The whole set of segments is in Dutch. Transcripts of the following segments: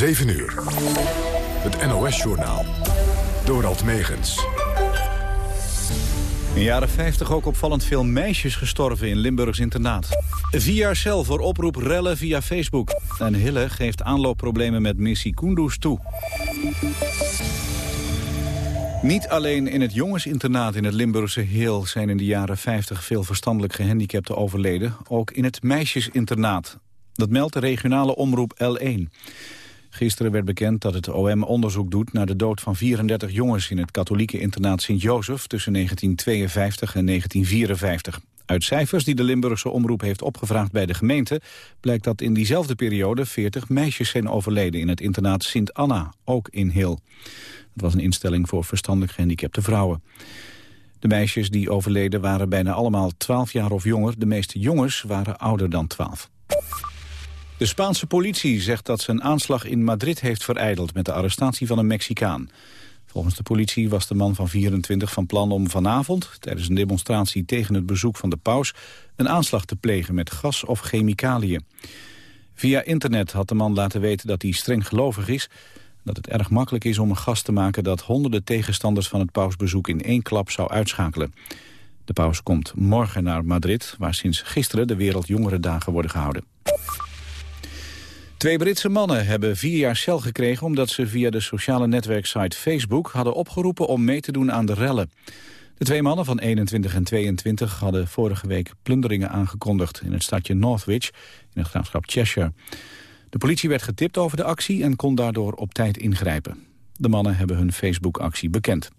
7 uur. Het NOS-journaal. Dorald Megens. In de jaren 50 ook opvallend veel meisjes gestorven in Limburgs internaat. Vier jaar cel voor oproep rellen via Facebook. En Hille geeft aanloopproblemen met missie Kunduz toe. Niet alleen in het jongensinternaat in het Limburgse Heel... zijn in de jaren 50 veel verstandelijk gehandicapten overleden. Ook in het meisjesinternaat. Dat meldt de regionale omroep L1. Gisteren werd bekend dat het OM onderzoek doet naar de dood van 34 jongens in het katholieke internaat Sint-Jozef tussen 1952 en 1954. Uit cijfers die de Limburgse omroep heeft opgevraagd bij de gemeente... blijkt dat in diezelfde periode 40 meisjes zijn overleden in het internaat Sint-Anna, ook in Heel. Dat was een instelling voor verstandelijk gehandicapte vrouwen. De meisjes die overleden waren bijna allemaal 12 jaar of jonger. De meeste jongens waren ouder dan 12. De Spaanse politie zegt dat ze een aanslag in Madrid heeft vereideld... met de arrestatie van een Mexicaan. Volgens de politie was de man van 24 van plan om vanavond... tijdens een demonstratie tegen het bezoek van de paus... een aanslag te plegen met gas of chemicaliën. Via internet had de man laten weten dat hij streng gelovig is... dat het erg makkelijk is om een gas te maken... dat honderden tegenstanders van het pausbezoek in één klap zou uitschakelen. De paus komt morgen naar Madrid... waar sinds gisteren de Wereldjongerendagen worden gehouden. Twee Britse mannen hebben vier jaar cel gekregen... omdat ze via de sociale netwerksite Facebook hadden opgeroepen om mee te doen aan de rellen. De twee mannen van 21 en 22 hadden vorige week plunderingen aangekondigd... in het stadje Northwich in het graafschap Cheshire. De politie werd getipt over de actie en kon daardoor op tijd ingrijpen. De mannen hebben hun Facebook-actie bekend.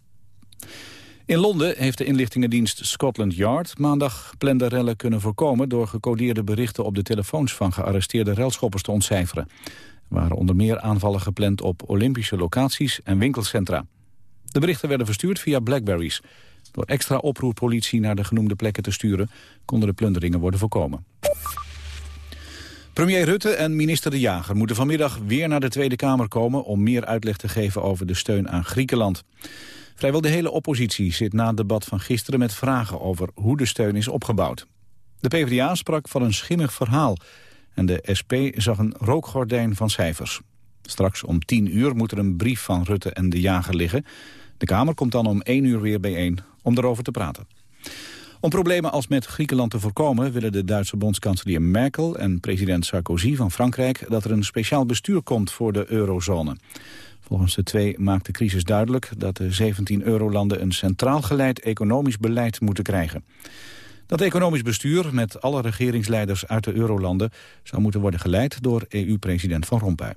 In Londen heeft de inlichtingendienst Scotland Yard maandag geplande rellen kunnen voorkomen door gecodeerde berichten op de telefoons van gearresteerde relschoppers te ontcijferen. Er waren onder meer aanvallen gepland op Olympische locaties en winkelcentra. De berichten werden verstuurd via Blackberries. Door extra oproerpolitie naar de genoemde plekken te sturen konden de plunderingen worden voorkomen. Premier Rutte en minister De Jager moeten vanmiddag weer naar de Tweede Kamer komen om meer uitleg te geven over de steun aan Griekenland. Vrijwel de hele oppositie zit na het debat van gisteren met vragen over hoe de steun is opgebouwd. De PvdA sprak van een schimmig verhaal en de SP zag een rookgordijn van cijfers. Straks om tien uur moet er een brief van Rutte en de jager liggen. De Kamer komt dan om één uur weer bijeen om erover te praten. Om problemen als met Griekenland te voorkomen... willen de Duitse bondskanselier Merkel en president Sarkozy van Frankrijk... dat er een speciaal bestuur komt voor de eurozone. Volgens de twee maakt de crisis duidelijk dat de 17 eurolanden een centraal geleid economisch beleid moeten krijgen. Dat economisch bestuur met alle regeringsleiders uit de eurolanden zou moeten worden geleid door EU-president Van Rompuy.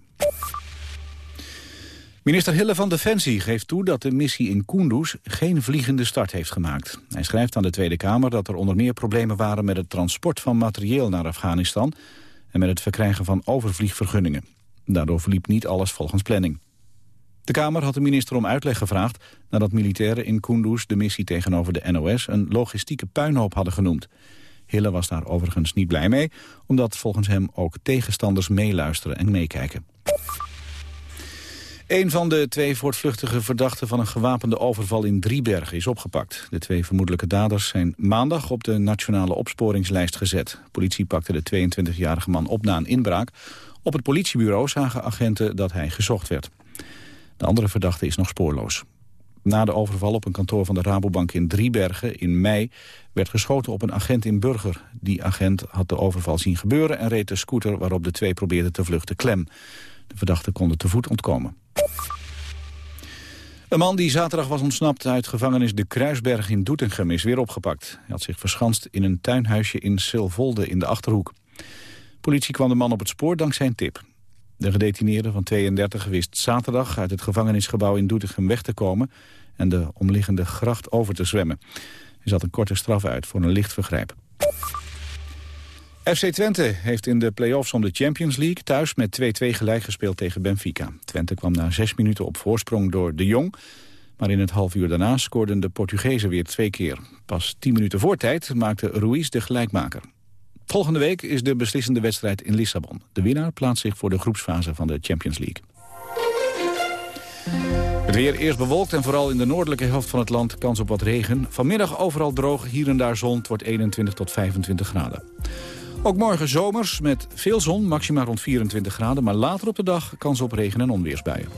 Minister Hille van Defensie geeft toe dat de missie in Kunduz geen vliegende start heeft gemaakt. Hij schrijft aan de Tweede Kamer dat er onder meer problemen waren met het transport van materieel naar Afghanistan en met het verkrijgen van overvliegvergunningen. Daardoor verliep niet alles volgens planning. De Kamer had de minister om uitleg gevraagd... nadat militairen in Kunduz de missie tegenover de NOS... een logistieke puinhoop hadden genoemd. Hille was daar overigens niet blij mee... omdat volgens hem ook tegenstanders meeluisteren en meekijken. Een van de twee voortvluchtige verdachten van een gewapende overval in Driebergen is opgepakt. De twee vermoedelijke daders zijn maandag op de nationale opsporingslijst gezet. Politie pakte de 22-jarige man op na een inbraak. Op het politiebureau zagen agenten dat hij gezocht werd. De andere verdachte is nog spoorloos. Na de overval op een kantoor van de Rabobank in Driebergen in mei... werd geschoten op een agent in Burger. Die agent had de overval zien gebeuren en reed de scooter... waarop de twee probeerden te vluchten klem. De verdachten konden te voet ontkomen. Een man die zaterdag was ontsnapt uit gevangenis De Kruisberg in Doetinchem is weer opgepakt. Hij had zich verschanst in een tuinhuisje in Silvolde in de Achterhoek. Politie kwam de man op het spoor dankzij een tip. De gedetineerde van 32 wist zaterdag uit het gevangenisgebouw in Doetinchem weg te komen en de omliggende gracht over te zwemmen. Hij zat een korte straf uit voor een licht vergrijp. FC Twente heeft in de play-offs om de Champions League thuis met 2-2 gelijk gespeeld tegen Benfica. Twente kwam na zes minuten op voorsprong door De Jong. Maar in het half uur daarna scoorden de Portugezen weer twee keer. Pas tien minuten voor tijd maakte Ruiz de gelijkmaker. Volgende week is de beslissende wedstrijd in Lissabon. De winnaar plaatst zich voor de groepsfase van de Champions League. Het weer eerst bewolkt en vooral in de noordelijke helft van het land kans op wat regen. Vanmiddag overal droog, hier en daar zon. Het wordt 21 tot 25 graden. Ook morgen zomers met veel zon, maxima rond 24 graden. Maar later op de dag kans op regen- en onweersbuien.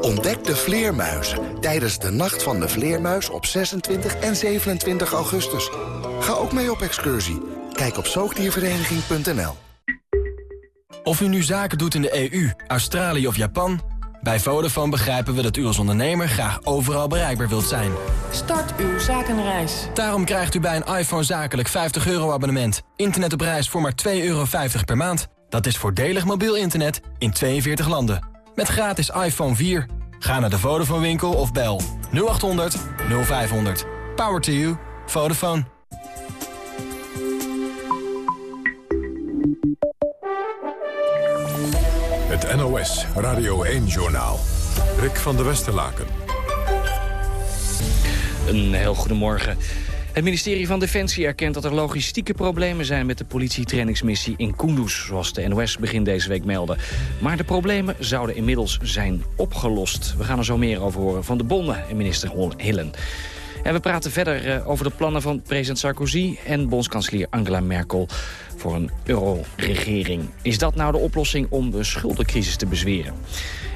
Ontdek de vleermuizen tijdens de Nacht van de Vleermuis op 26 en 27 augustus. Ga ook mee op excursie. Kijk op zoogdiervereniging.nl Of u nu zaken doet in de EU, Australië of Japan... bij Vodafone begrijpen we dat u als ondernemer graag overal bereikbaar wilt zijn. Start uw zakenreis. Daarom krijgt u bij een iPhone zakelijk 50 euro abonnement. Internet op reis voor maar 2,50 euro per maand. Dat is voordelig mobiel internet in 42 landen. Met gratis iPhone 4. Ga naar de Vodafone winkel of bel 0800 0500. Power to you. Vodafone. Het NOS Radio 1-journaal. Rick van der Westerlaken. Een heel goedemorgen. Het ministerie van Defensie erkent dat er logistieke problemen zijn... met de politietrainingsmissie in Kunduz, zoals de NOS begin deze week meldde. Maar de problemen zouden inmiddels zijn opgelost. We gaan er zo meer over horen van de bonden en minister Hillen. En we praten verder eh, over de plannen van president Sarkozy... en bondskanselier Angela Merkel voor een euro-regering. Is dat nou de oplossing om de schuldencrisis te bezweren?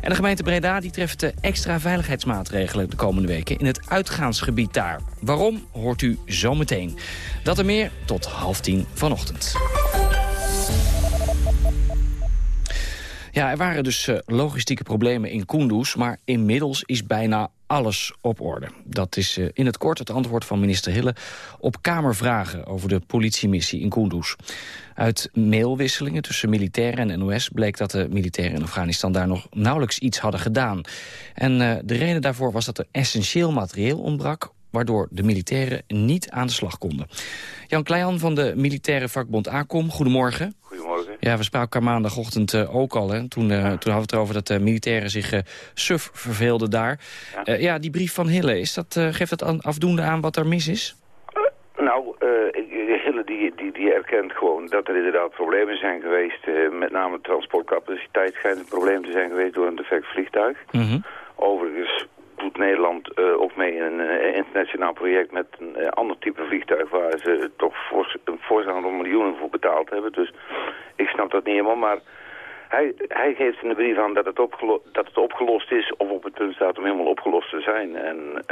En de gemeente Breda die treft de extra veiligheidsmaatregelen de komende weken in het uitgaansgebied daar. Waarom, hoort u zometeen. Dat en meer tot half tien vanochtend. Ja, er waren dus uh, logistieke problemen in Kunduz, maar inmiddels is bijna alles op orde. Dat is uh, in het kort het antwoord van minister Hille op Kamervragen over de politiemissie in Kunduz. Uit mailwisselingen tussen militairen en NOS bleek dat de militairen in Afghanistan daar nog nauwelijks iets hadden gedaan. En uh, de reden daarvoor was dat er essentieel materieel ontbrak waardoor de militairen niet aan de slag konden. Jan Kleijan van de militaire vakbond ACOM, goedemorgen. Goedemorgen. Ja, we spraken elkaar maandagоchtend uh, ook al. Hè. Toen, uh, toen hadden we het erover dat de militairen zich uh, suf verveelden daar. Ja. ja, die brief van Hille, is dat, geeft dat aan, afdoende aan wat er mis is? nou, Hille die, die, die erkent gewoon dat er inderdaad problemen zijn geweest. met name transportcapaciteit schijnt een probleem te zijn geweest door een defect vliegtuig. Mm -hmm. Overigens doet Nederland uh, ook mee in een uh, internationaal project met een uh, ander type vliegtuig waar ze toch voor, een fors aantal miljoenen voor betaald hebben. Dus ik snap dat niet helemaal, maar hij, hij geeft in de brief aan dat het, dat het opgelost is of op het punt staat om helemaal opgelost te zijn. En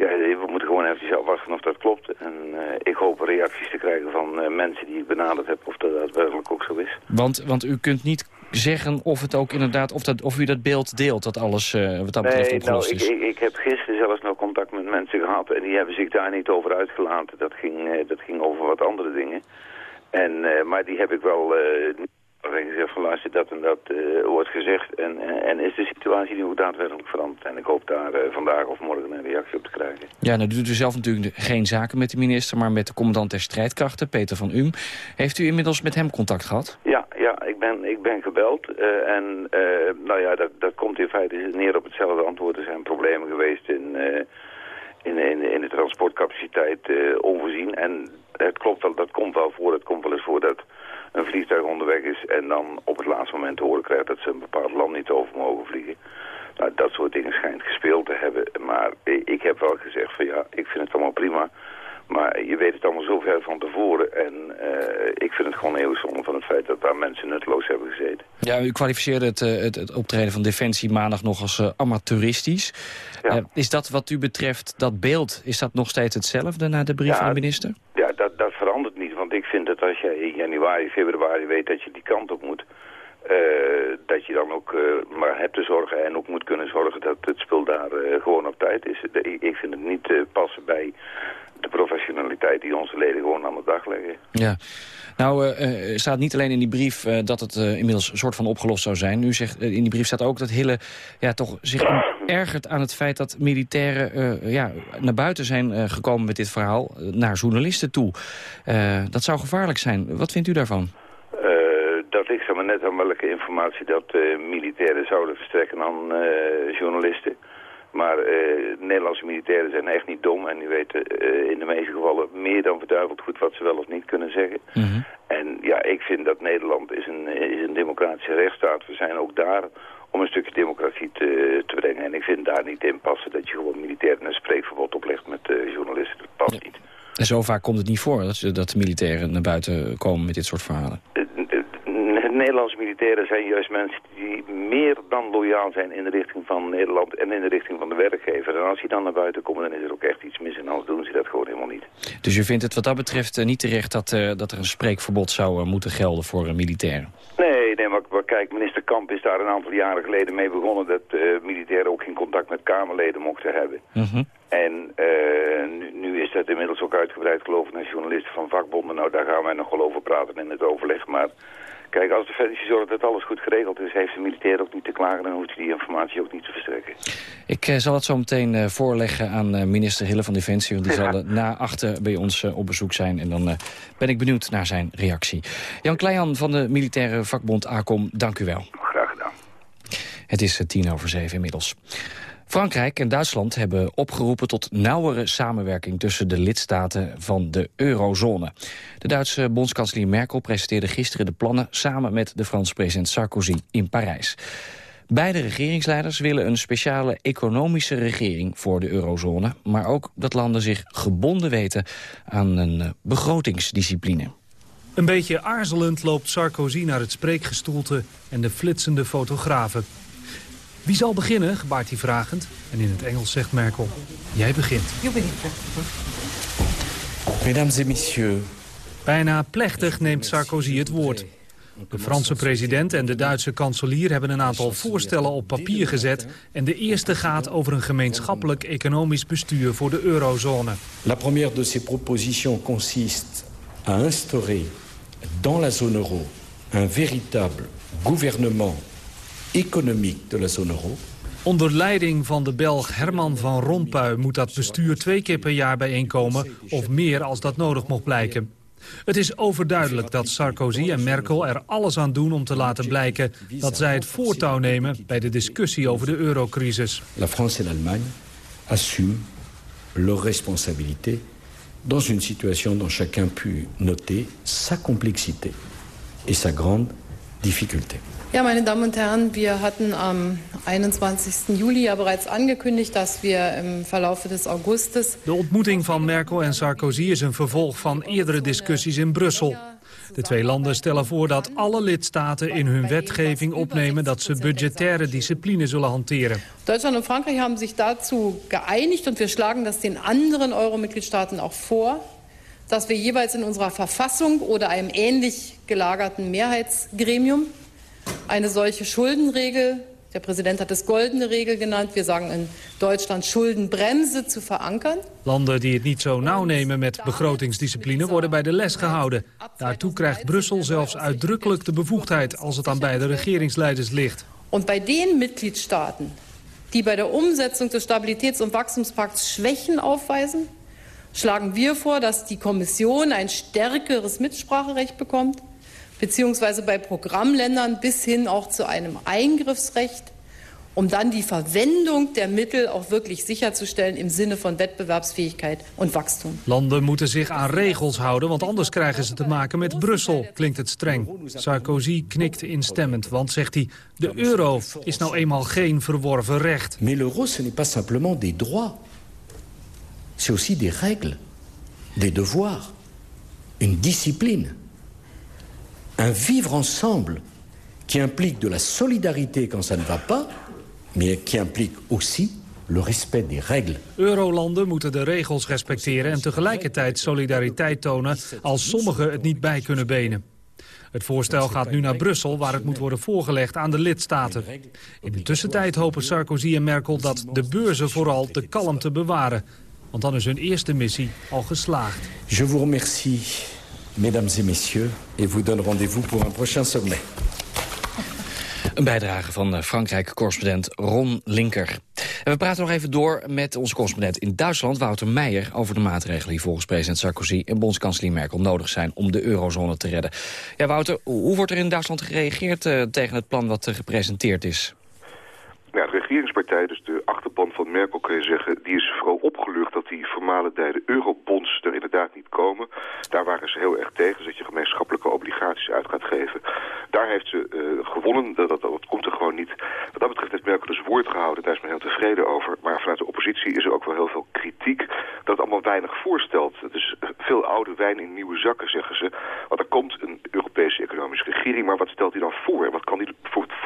ja, we moeten gewoon even afwachten of dat klopt. En ik hoop reacties te krijgen van mensen die ik benaderd heb of dat daadwerkelijk ook zo is. Want, want u kunt niet zeggen of het ook inderdaad, of, dat, of u dat beeld deelt, dat alles uh, wat dat betreft nee, opgelost nou, is? Ik, ik, ik heb gisteren zelfs nog contact met mensen gehad en die hebben zich daar niet over uitgelaten. Dat ging, dat ging over wat andere dingen. En, maar die heb ik wel gezegd van luister, dat en dat wordt gezegd en, en is de situatie nu ook daadwerkelijk veranderd. En ik hoop daar vandaag of morgen een reactie op te krijgen. Ja, nou doet u zelf natuurlijk geen zaken met de minister, maar met de commandant der strijdkrachten, Peter van Um. Heeft u inmiddels met hem contact gehad? Ja, ja ik, ben, ik ben gebeld uh, en nou ja, dat, dat komt in feite neer op hetzelfde antwoord. Er zijn problemen geweest in, in, in, in de transportcapaciteit onvoorzien. En het klopt wel, dat komt wel voor. Het komt wel eens voor dat een vliegtuig onderweg is en dan op het laatste moment te horen krijgt dat ze een bepaald land niet over mogen vliegen. Nou, dat soort dingen schijnt gespeeld te hebben. Maar ik heb wel gezegd van ja, ik vind het allemaal prima. Maar je weet het allemaal zo ver van tevoren. En uh, ik vind het gewoon heel zonde van het feit dat daar mensen nutteloos hebben gezeten. Ja, u kwalificeerde het, het, het optreden van Defensie maandag nog als uh, amateuristisch. Ja. Is dat wat u betreft, dat beeld, is dat nog steeds hetzelfde na de brief ja, van de minister? Ja, dat, dat. Ik vind dat als je in januari, februari weet dat je die kant op moet... Uh, dat je dan ook uh, maar hebt te zorgen en ook moet kunnen zorgen dat het spul daar uh, gewoon op tijd is. Ik vind het niet passen bij de professionaliteit die onze leden gewoon aan de dag leggen. Ja. Nou, uh, staat niet alleen in die brief uh, dat het uh, inmiddels een soort van opgelost zou zijn. Nu zegt, in die brief staat ook dat Hille ja, toch zich ergert aan het feit dat militairen ja, naar buiten zijn gekomen met dit verhaal, naar journalisten toe. dat zou gevaarlijk zijn. Wat vindt u daarvan? dat ligt er maar net aan welke informatie dat militairen zouden verstrekken aan journalisten. Maar uh, Nederlandse militairen zijn echt niet dom en die weten uh, in de meeste gevallen meer dan verduiveld goed wat ze wel of niet kunnen zeggen. Mm -hmm. En ja, ik vind dat Nederland is een, is een democratische rechtsstaat. We zijn ook daar om een stukje democratie te, te brengen. En ik vind daar niet in passen dat je gewoon militairen een spreekverbod oplegt met uh, journalisten. Dat past niet. En zo vaak komt het niet voor dat, dat militairen naar buiten komen met dit soort verhalen? Nederlandse militairen zijn juist mensen die meer dan loyaal zijn in de richting van Nederland en in de richting van de werkgever. En als die dan naar buiten komen, dan is er ook echt iets mis en anders doen ze dat gewoon helemaal niet. Dus u vindt het wat dat betreft eh, niet terecht dat, uh, dat er een spreekverbod zou uh, moeten gelden voor uh, militairen? Nee, nee maar, maar, kijk, minister Kamp is daar een aantal jaren geleden mee begonnen dat militairen ook geen contact met Kamerleden mochten hebben. -hmm. En nu, nu, is dat inmiddels ook uitgebreid geloof ik naar journalisten van vakbonden. Nou, daar gaan wij nog wel over praten in het overleg, maar... Kijk, als Defensie zorgt dat alles goed geregeld is... heeft de militair ook niet te klagen... en hoeft hij die informatie ook niet te verstrekken. Ik uh, zal het zo meteen uh, voorleggen aan uh, minister Hille van Defensie... want die ja. zal na achter bij ons op bezoek zijn. En dan ben ik benieuwd naar zijn reactie. Jan Kleijan van de militaire vakbond ACOM, dank u wel. Graag gedaan. Het is tien over zeven inmiddels. Frankrijk en Duitsland hebben opgeroepen tot nauwere samenwerking tussen de lidstaten van de eurozone. De Duitse bondskanselier Merkel presenteerde gisteren de plannen samen met de Franse president Sarkozy in Parijs. Beide regeringsleiders willen een speciale economische regering voor de eurozone, maar ook dat landen zich gebonden weten aan een begrotingsdiscipline. Een beetje aarzelend loopt Sarkozy naar het spreekgestoelte en de flitsende fotografen. Wie zal beginnen, gebaart hij vragend. En in het Engels zegt Merkel, jij begint. Mesdames et messieurs. Bijna plechtig neemt Sarkozy het woord. De Franse president en de Duitse kanselier hebben een aantal voorstellen op papier gezet. En de eerste gaat over een gemeenschappelijk economisch bestuur voor de eurozone. La première de ces propositions consiste à instaurer dans la zone euro un véritable gouvernement économique de la zone euro. Onder leiding van de Belg Herman van Rompuy moet dat bestuur twee keer per jaar bijeenkomen... of meer als dat nodig mocht blijken. Het is overduidelijk dat Sarkozy en Merkel er alles aan doen om te laten blijken... dat zij het voortouw nemen bij de discussie over de eurocrisis. La France en l'Allemagne assument leurs responsabilités dans une situation dont chacun pu noter sa complexité et sa grande difficulté. Ja, meine Damen und Herren, wir hatten am 21. Juli ja bereits angekündigt, dass wir im Verlauf des Augustes... De ontmoeting van Merkel en Sarkozy is een vervolg van eerdere discussies in Brussel. De twee landen stellen voor dat alle lidstaten in hun wetgeving opnemen dat ze budgettaire discipline zullen hanteren. Duitsland und Frankreich haben sich dazu geeinigt und wir schlagen das den anderen Euro-Mitgliedstaaten auch vor, dass wir jeweils in unserer Verfassung oder einem ähnlich gelagerten Mehrheitsgremium eine solche Schuldenregel, der Präsident hat es goldene Regel genannt, wir sagen in Deutschland Schuldenbremse zu verankern. Landen die het niet zo nauw nemen met begrotingsdiscipline worden bij de les gehouden. Daartoe krijgt Brussel zelfs uitdrukkelijk de bevoegdheid als het aan beide regeringsleiders ligt. Und bei den Mitgliedstaaten, die bei der Umsetzung des Stabilitäts- und Wachstumspakts Schwächen aufweisen, schlagen wir vor, dass die Kommission ein stärkeres Mitspracherecht bekommt beziehungsweise bei Programmländern bis hin auch zu einem Eingriffsrecht, um dann die Verwendung der Mittel auch wirklich sicherzustellen im Sinne von Wettbewerbsfähigkeit und Wachstum. Landen moeten zich aan regels houden, want anders krijgen ze te maken met Brussel, klinkt het streng. Sarkozy knikt instemmend, want zegt hij, de euro is nou eenmaal geen verworven recht. Mais l'euro, ce n'est pas simplement des droits. C'est aussi des règles, des devoirs, une discipline un vivre ensemble qui implique de la solidarité quand ça ne va pas, mais qui implique aussi le respect des règles. Eurolanden moeten de regels respecteren en tegelijkertijd solidariteit tonen als sommigen het niet bij kunnen benen. Het voorstel gaat nu naar Brussel, waar het moet worden voorgelegd aan de lidstaten. In de tussentijd hopen Sarkozy en Merkel dat de beurzen vooral de kalmte bewaren. Want dan is hun eerste missie al geslaagd. Je vous remercie mesdames et messieurs, et vous donne rendez-vous pour un prochain sommet. Een bijdrage van eh, Frankrijk-correspondent Ron Linker. En we praten nog even door met onze correspondent in Duitsland, Wouter Meijer, over de maatregelen die volgens president Sarkozy en bondskanselier Merkel nodig zijn om de eurozone te redden. Ja, Wouter, hoe wordt er in Duitsland gereageerd uh, tegen het plan wat uh, gepresenteerd is? Ja, de regeringspartij, dus de achterban van Merkel, kun je zeggen... die is vooral opgelucht die vermalendijde eurobonds er inderdaad niet komen. Daar waren ze heel erg tegen, dat je gemeenschappelijke obligaties uit gaat geven. Daar heeft ze gewonnen. Dat, dat, dat, komt er gewoon niet. Wat dat betreft heeft Merkel dus woord gehouden. Daar is men heel tevreden over. Maar vanuit de oppositie is er ook wel heel veel kritiek. Dat het allemaal weinig voorstelt. Het is veel oude wijn in nieuwe zakken, zeggen ze. Want er komt een Europese economische regering. Maar wat stelt hij dan voor? Wat kan hij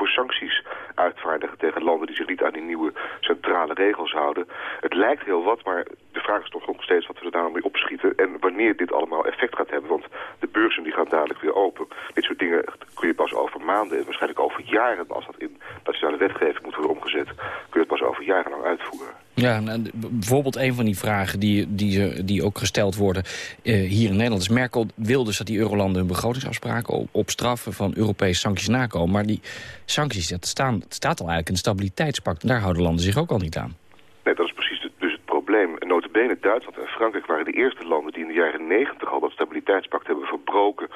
voor sancties uitvaardigen tegen landen die zich niet aan die nieuwe centrale regels houden? Het lijkt heel wat, maar de vraag is toch nog steeds wat we er nou mee opschieten. En wanneer dit allemaal effect gaat hebben. Want de beurzen die gaan dadelijk weer open. Dit soort dingen kun je pas over maanden en waarschijnlijk over jaren, als dat in nationale wetgeving moet worden omgezet, kun je het pas over jaren lang uitvoeren. Ja, bijvoorbeeld een van die vragen die, die, die ook gesteld worden uh, hier in Nederland is... Merkel wil dus dat die eurolanden hun begrotingsafspraken op, straffen van Europese sancties nakomen. Maar die sancties, dat, staan, dat staat al eigenlijk in het stabiliteitspact. En daar houden landen zich ook al niet aan. Nee, dat is precies dus het probleem. En notabene Duitsland en Frankrijk waren de eerste landen die in de jaren negentig al dat stabiliteitspact hebben verbroken.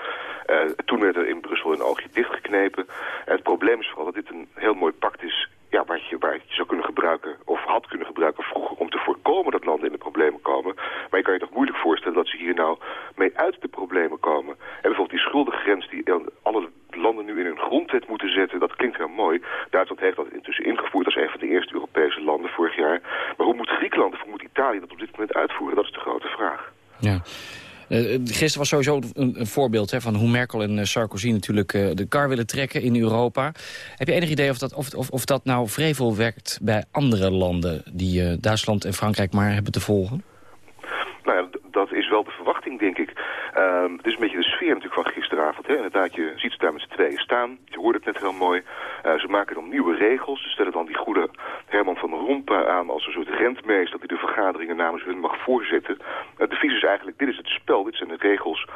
Uh, toen werd er in Brussel een oogje dichtgeknepen. En het probleem is vooral dat dit een heel mooi pact is ja, waar, je, waar je zou kunnen gebruiken, of had kunnen gebruiken vroeger om te voorkomen dat landen in de problemen komen. Maar je kan je toch moeilijk voorstellen dat ze hier nou mee uit de problemen komen. En bijvoorbeeld die schuldengrens die alle landen nu in hun grondwet moeten zetten, dat klinkt heel mooi. Duitsland heeft dat intussen ingevoerd als een van de eerste Europese landen vorig jaar. Maar hoe moet Griekenland of hoe moet Italië dat op dit moment uitvoeren? Dat is de grote vraag. Ja. Uh, gisteren was sowieso een, een voorbeeld hè, van hoe Merkel en uh, Sarkozy natuurlijk uh, de kar willen trekken in Europa. Heb je enig idee of dat, of, of, of dat nou vrevel werkt bij andere landen die Duitsland en Frankrijk maar hebben te volgen? Nou ja, dat is wel de verwachting, denk ik. Ehm, het is een beetje de sfeer natuurlijk van gisteravond. Hè. Inderdaad, je ziet ze daar met z'n tweeën staan. Je hoorde het net heel mooi. ze maken dan nieuwe regels. Ze stellen dan die goede Herman van Rompuy aan als een soort rentmeester... die de vergaderingen namens hun mag voorzitten. Het devies is eigenlijk, dit is het spel, dit zijn de regels...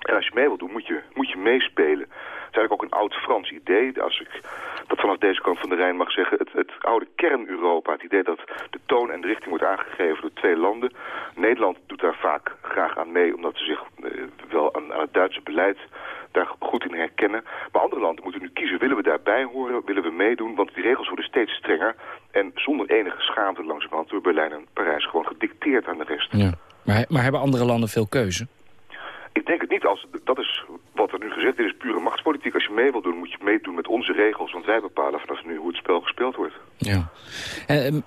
En als je mee wilt doen, moet je, moet je meespelen. Is eigenlijk ook een oud Frans idee, als ik dat vanaf deze kant van de Rijn mag zeggen. Het, het oude kern-Europa, het idee dat de toon en de richting wordt aangegeven door twee landen. Nederland doet daar vaak graag aan mee, omdat ze zich eh, wel aan, aan, het Duitse beleid daar goed in herkennen. Maar andere landen moeten nu kiezen, willen we daarbij horen, willen we meedoen? Want die regels worden steeds strenger en zonder enige schaamte langzamerhand door Berlijn en Parijs gewoon gedicteerd aan de rest. Ja. Maar, maar hebben andere landen veel keuze? Ik denk het niet. Als, dat is wat er nu gezegd is, pure machtspolitiek. Als je mee wil doen, moet je meedoen met onze regels. Want wij bepalen vanaf nu hoe het spel gespeeld wordt. Ja. En,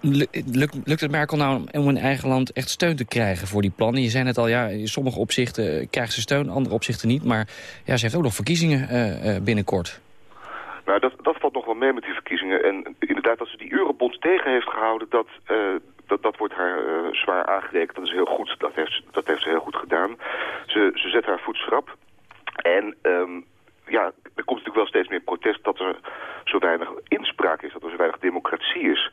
lukt, lukt het Merkel nou om in eigen land echt steun te krijgen voor die plannen? Je zei net al, ja, in sommige opzichten krijgt ze steun, andere opzichten niet. Maar ja, ze heeft ook nog verkiezingen uh, binnenkort. Nou, dat, dat valt nog wel mee met die verkiezingen. En inderdaad, dat ze die eurobond tegen heeft gehouden... dat, uh, dat, wordt haar uh, zwaar aangerekend. Dat is heel goed. Dat heeft, dat heeft ze heel goed gedaan. Ze, ze zet haar voet schrap. En um, ja, er komt natuurlijk wel steeds meer protest dat er zo weinig inspraak is. Dat er zo weinig democratie is.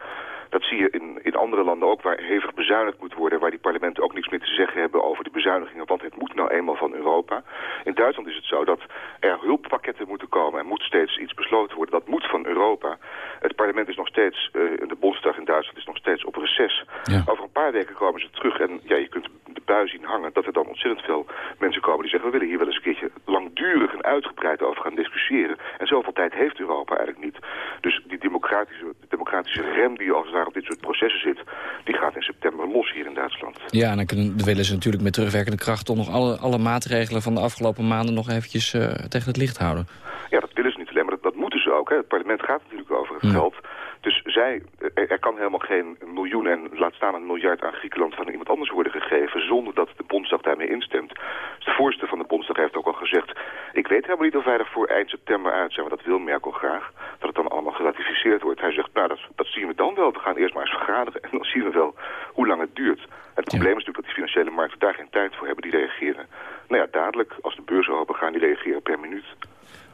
Dat zie je in, in andere landen ook, waar hevig bezuinigd moet worden... waar die parlementen ook niks meer te zeggen hebben over de bezuinigingen... want het moet nou eenmaal van Europa. In Duitsland is het zo dat er hulppakketten moeten komen... en moet steeds iets besloten worden. Dat moet van Europa. Het parlement is nog steeds, uh, de Bondsdag in Duitsland is nog steeds op reces. Ja. Over een paar weken komen ze terug en ja, je kunt de bui zien hangen... dat er dan ontzettend veel mensen komen die zeggen... we willen hier wel eens een keertje langdurig en uitgebreid over gaan discussiëren. En zoveel tijd heeft Europa eigenlijk niet. Dus die democratische, democratische rem die als daar op dit soort processen zit... die gaat in september los hier in Duitsland. Ja, en dan, kunnen, dan willen ze natuurlijk met terugwerkende kracht... toch nog alle, alle maatregelen van de afgelopen maanden nog eventjes uh, tegen het licht houden. Ja, dat willen ze niet alleen, maar dat, dat moeten ze ook. Hè. Het parlement gaat natuurlijk over het ja. geld... Dus zij, er kan helemaal geen miljoen en laat staan een miljard aan Griekenland van iemand anders worden gegeven zonder dat de Bondsdag daarmee instemt. Dus de voorzitter van de Bondsdag heeft ook al gezegd, ik weet helemaal niet of wij er voor eind september uit zijn, maar dat wil Merkel graag, dat het dan allemaal geratificeerd wordt. Hij zegt, nou dat, dat zien we dan wel, we gaan eerst maar eens vergaderen en dan zien we wel hoe lang het duurt. Het probleem is natuurlijk dat die financiële markten daar geen tijd voor hebben, die reageren. Nou ja, dadelijk, als de beurzen open gaan, die reageren per minuut.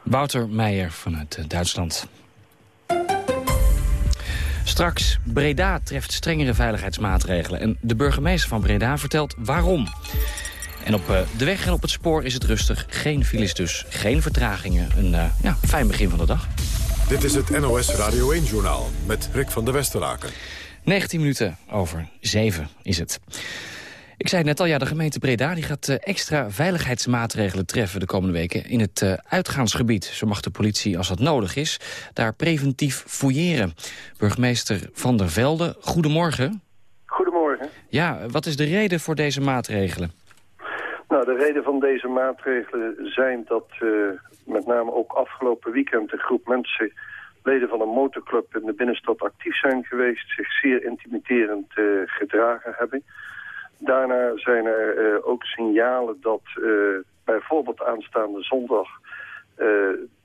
Wouter Meijer vanuit Duitsland. Straks, Breda treft strengere veiligheidsmaatregelen. En de burgemeester van Breda vertelt waarom. En op de weg en op het spoor is het rustig. Geen files dus, geen vertragingen. Een uh, ja, fijn begin van de dag. Dit is het NOS Radio 1-journaal met Rick van der Westeraken. 19 minuten over 7 is het. Ik zei net al, ja, de gemeente Breda die gaat uh, extra veiligheidsmaatregelen treffen de komende weken in het uh, uitgaansgebied. Zo mag de politie, als dat nodig is, daar preventief fouilleren. Burgemeester Van der Velde, goedemorgen. Goedemorgen. Ja, wat is de reden voor deze maatregelen? Nou, de reden van deze maatregelen zijn dat met name ook afgelopen weekend een groep mensen leden van een motorclub in de binnenstad actief zijn geweest, zich zeer intimiderend gedragen hebben. Daarna zijn er ook signalen dat bijvoorbeeld aanstaande zondag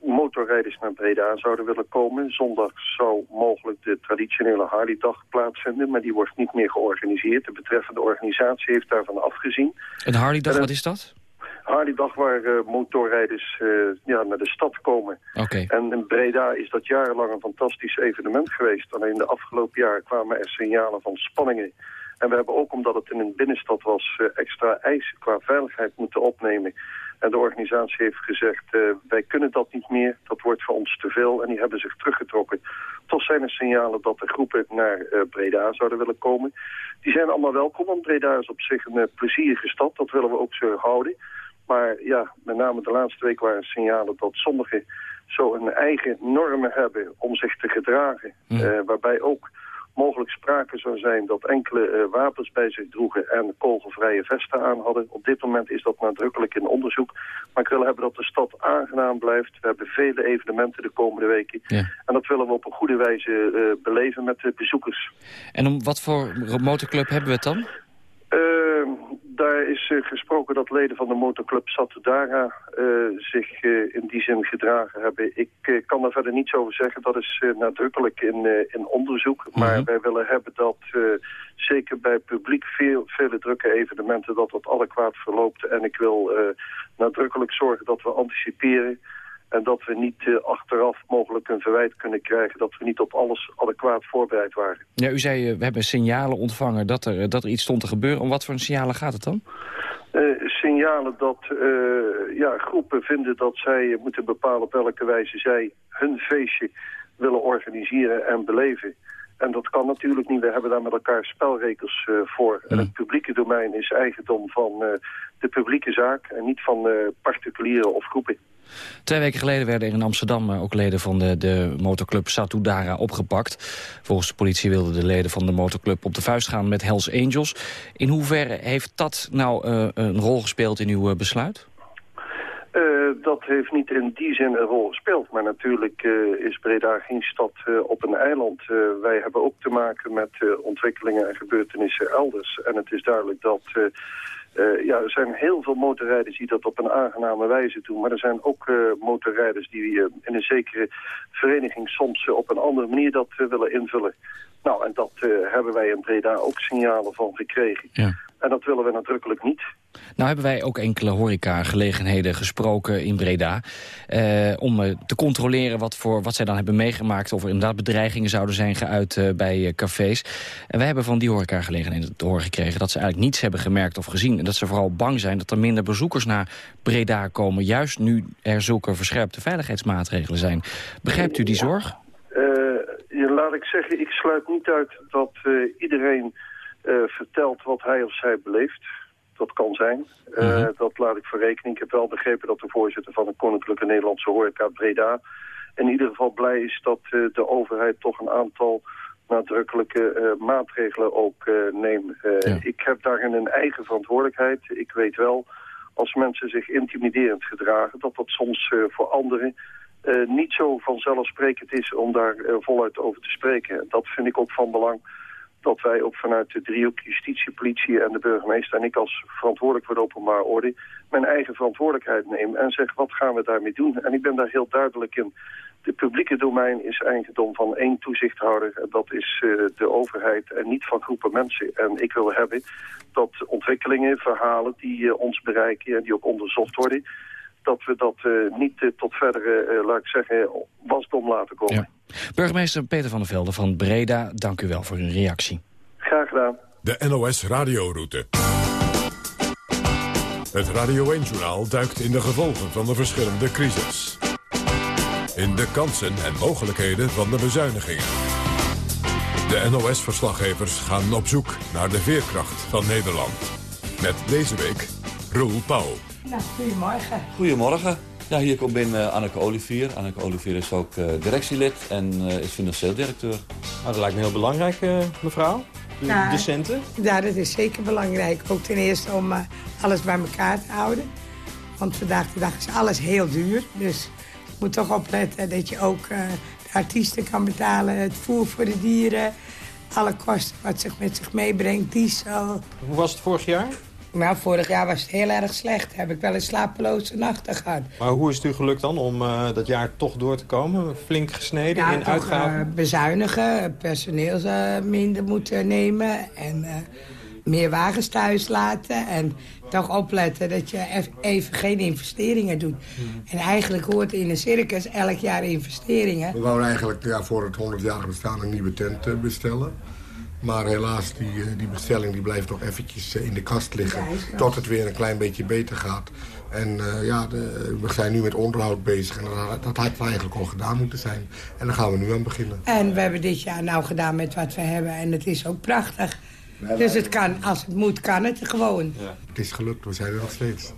motorrijders naar Breda zouden willen komen. Zondag zou mogelijk de traditionele Harley-dag plaatsvinden, maar die wordt niet meer georganiseerd. De betreffende organisatie heeft daarvan afgezien. Een Harley-dag, wat is dat? Harley-dag waar motorrijders uh, ja, naar de stad komen. Okay. En in Breda is dat jarenlang een fantastisch evenement geweest. Alleen de afgelopen jaren kwamen er signalen van spanningen. En we hebben ook, omdat het in een binnenstad was, extra eisen qua veiligheid moeten opnemen. En de organisatie heeft gezegd, uh, wij kunnen dat niet meer, dat wordt voor ons te veel. En die hebben zich teruggetrokken. Toch zijn er signalen dat de groepen naar uh, Breda zouden willen komen. Die zijn allemaal welkom, want Breda is op zich een uh, plezierige stad. Dat willen we ook zo houden. Maar ja, met name de laatste week waren signalen dat sommigen zo een eigen normen hebben om zich te gedragen. Mm. waarbij ook mogelijk sprake zou zijn dat enkele uh, wapens bij zich droegen en kogelvrije vesten aan hadden. Op dit moment is dat nadrukkelijk in onderzoek. Maar ik wil hebben dat de stad aangenaam blijft. We hebben vele evenementen de komende weken. Ja. En dat willen we op een goede wijze uh, beleven met de bezoekers. En om wat voor motorclub hebben we het dan? Daar is uh, gesproken dat leden van de motorclub Satudara uh, zich uh, in die zin gedragen hebben. Ik kan daar verder niets over zeggen. Dat is nadrukkelijk in, in onderzoek. Mm -hmm. Maar wij willen hebben dat zeker bij publiek veel, vele drukke evenementen dat dat adequaat verloopt. En ik wil nadrukkelijk zorgen dat we anticiperen en dat we niet uh, achteraf mogelijk een verwijt kunnen krijgen... dat we niet op alles adequaat voorbereid waren. Ja, u zei, uh, we hebben signalen ontvangen dat er, dat er iets stond te gebeuren. Om wat voor signalen gaat het dan? Uh, signalen dat ja, groepen vinden dat zij moeten bepalen... op welke wijze zij hun feestje willen organiseren en beleven. En dat kan natuurlijk niet. We hebben daar met elkaar spelregels uh, voor. Mm. En het publieke domein is eigendom van uh, de publieke zaak... en niet van uh, particulieren of groepen. Twee weken geleden werden er in Amsterdam ook leden van de, de motorclub Satudara opgepakt. Volgens de politie wilden de leden van de motorclub op de vuist gaan met Hells Angels. In hoeverre heeft dat nou een rol gespeeld in uw besluit? Uh, dat heeft niet in die zin een rol gespeeld. Maar natuurlijk uh, is Breda geen stad uh, op een eiland. wij hebben ook te maken met ontwikkelingen en gebeurtenissen elders. En het is duidelijk dat... ja, er zijn heel veel motorrijders die dat op een aangename wijze doen. Maar er zijn ook motorrijders die in een zekere vereniging soms op een andere manier dat willen invullen. Nou, en dat hebben wij in Breda ook signalen van gekregen. Ja. En dat willen we nadrukkelijk niet. Nou hebben wij ook enkele horecagelegenheden gesproken in Breda... Eh, om uh, te controleren wat, voor, wat zij dan hebben meegemaakt... of er inderdaad bedreigingen zouden zijn geuit uh, bij cafés. En wij hebben van die horecagelegenheden te horen gekregen... dat ze eigenlijk niets hebben gemerkt of gezien. En dat ze vooral bang zijn dat er minder bezoekers naar Breda komen... juist nu er zulke verscherpte veiligheidsmaatregelen zijn. Begrijpt u die zorg? laat ik zeggen, ik sluit niet uit dat iedereen uh, vertelt wat hij of zij beleeft. Dat kan zijn. Mm -hmm. Dat laat ik voor rekening. Ik heb wel begrepen dat de voorzitter van de Koninklijke Nederlandse Horeca Breda... in ieder geval blij is dat uh, de overheid toch een aantal nadrukkelijke maatregelen ook neemt. Ja. Ik heb daarin een eigen verantwoordelijkheid. Ik weet wel, als mensen zich intimiderend gedragen... dat dat soms voor anderen niet zo vanzelfsprekend is om daar voluit over te spreken. Dat vind ik ook van belang dat wij ook vanuit de driehoek justitie, politie en de burgemeester... en ik als verantwoordelijk voor de openbaar orde... mijn eigen verantwoordelijkheid neem en zeg wat gaan we daarmee doen. En ik ben daar heel duidelijk in. De publieke domein is eigendom van één toezichthouder. En dat is uh, de overheid en niet van groepen mensen. En ik wil hebben dat ontwikkelingen, verhalen die uh, ons bereiken... en die ook onderzocht worden dat we dat uh, niet uh, tot verdere, uh, laat ik zeggen, wasdom laten komen. Ja. Burgemeester Peter van der Velde van Breda, dank u wel voor uw reactie. Graag gedaan. De NOS Radioroute. Het Radio 1-journaal duikt in de gevolgen van de verschillende crisis. In de kansen en mogelijkheden van de bezuinigingen. De NOS-verslaggevers gaan op zoek naar de veerkracht van Nederland. Met deze week Roel Pauw. Nou, goedemorgen. Goedemorgen. Ja, hier komt binnen Anneke Olivier. Anneke Olivier is ook uh, directielid en uh, is financieel directeur. Nou, dat lijkt me heel belangrijk, uh, mevrouw. de, centen? Ja, dat is zeker belangrijk. Ook ten eerste om eh, alles bij elkaar te houden. Want vandaag de dag is alles heel duur. Dus je moet toch opletten dat je ook eh, de artiesten kan betalen. Het voer voor de dieren. Alle kosten wat zich met zich meebrengt. Diesel. Hoe was het vorig jaar? Nou, vorig jaar was het heel erg slecht. Heb ik wel een slapeloze nachten gehad. Maar hoe is het u gelukt dan om eh, dat jaar toch door te komen? Flink gesneden Ja, in toch, uitgaven? eh, bezuinigen, personeel eh, minder moeten nemen en eh, meer wagens thuis laten. En toch opletten dat je even geen investeringen doet. En eigenlijk hoort in een circus elk jaar investeringen. We wouden eigenlijk ja, voor het 100-jarige bestaan een nieuwe tent bestellen. Maar helaas, die, eh, die bestelling die blijft nog eventjes eh, in de kast liggen... tot het weer een klein beetje beter gaat. En eh, ja, de, we zijn nu met onderhoud bezig en dat, dat had eigenlijk al gedaan moeten zijn. En daar gaan we nu aan beginnen. En we hebben dit jaar nou gedaan met wat we hebben en het is ook prachtig. Dus het kan, als het moet, kan het gewoon. Het is gelukt, we zijn er nog steeds.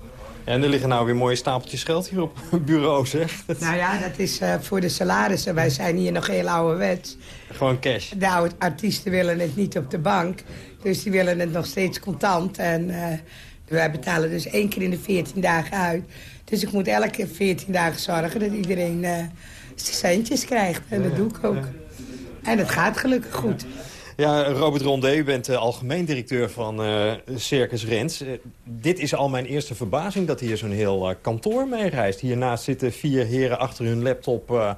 En er liggen nou weer mooie stapeltjes geld hier op het bureau, zeg. Nou ja, dat is eh, voor de salarissen. Wij zijn hier nog heel ouderwets. Gewoon cash. De oude artiesten willen het niet op de bank. Dus die willen het nog steeds contant. En eh, wij betalen dus één keer in de 14 dagen uit. Dus ik moet elke 14 dagen zorgen dat iedereen eh, zijn centjes krijgt. En dat doe ik ook. En het gaat gelukkig goed. Ja, Robert Rondé, u bent uh, algemeen directeur van uh, Circus Rens. Uh, dit is al mijn eerste verbazing dat hier zo'n heel kantoor mee reist. Hiernaast zitten vier heren achter hun laptop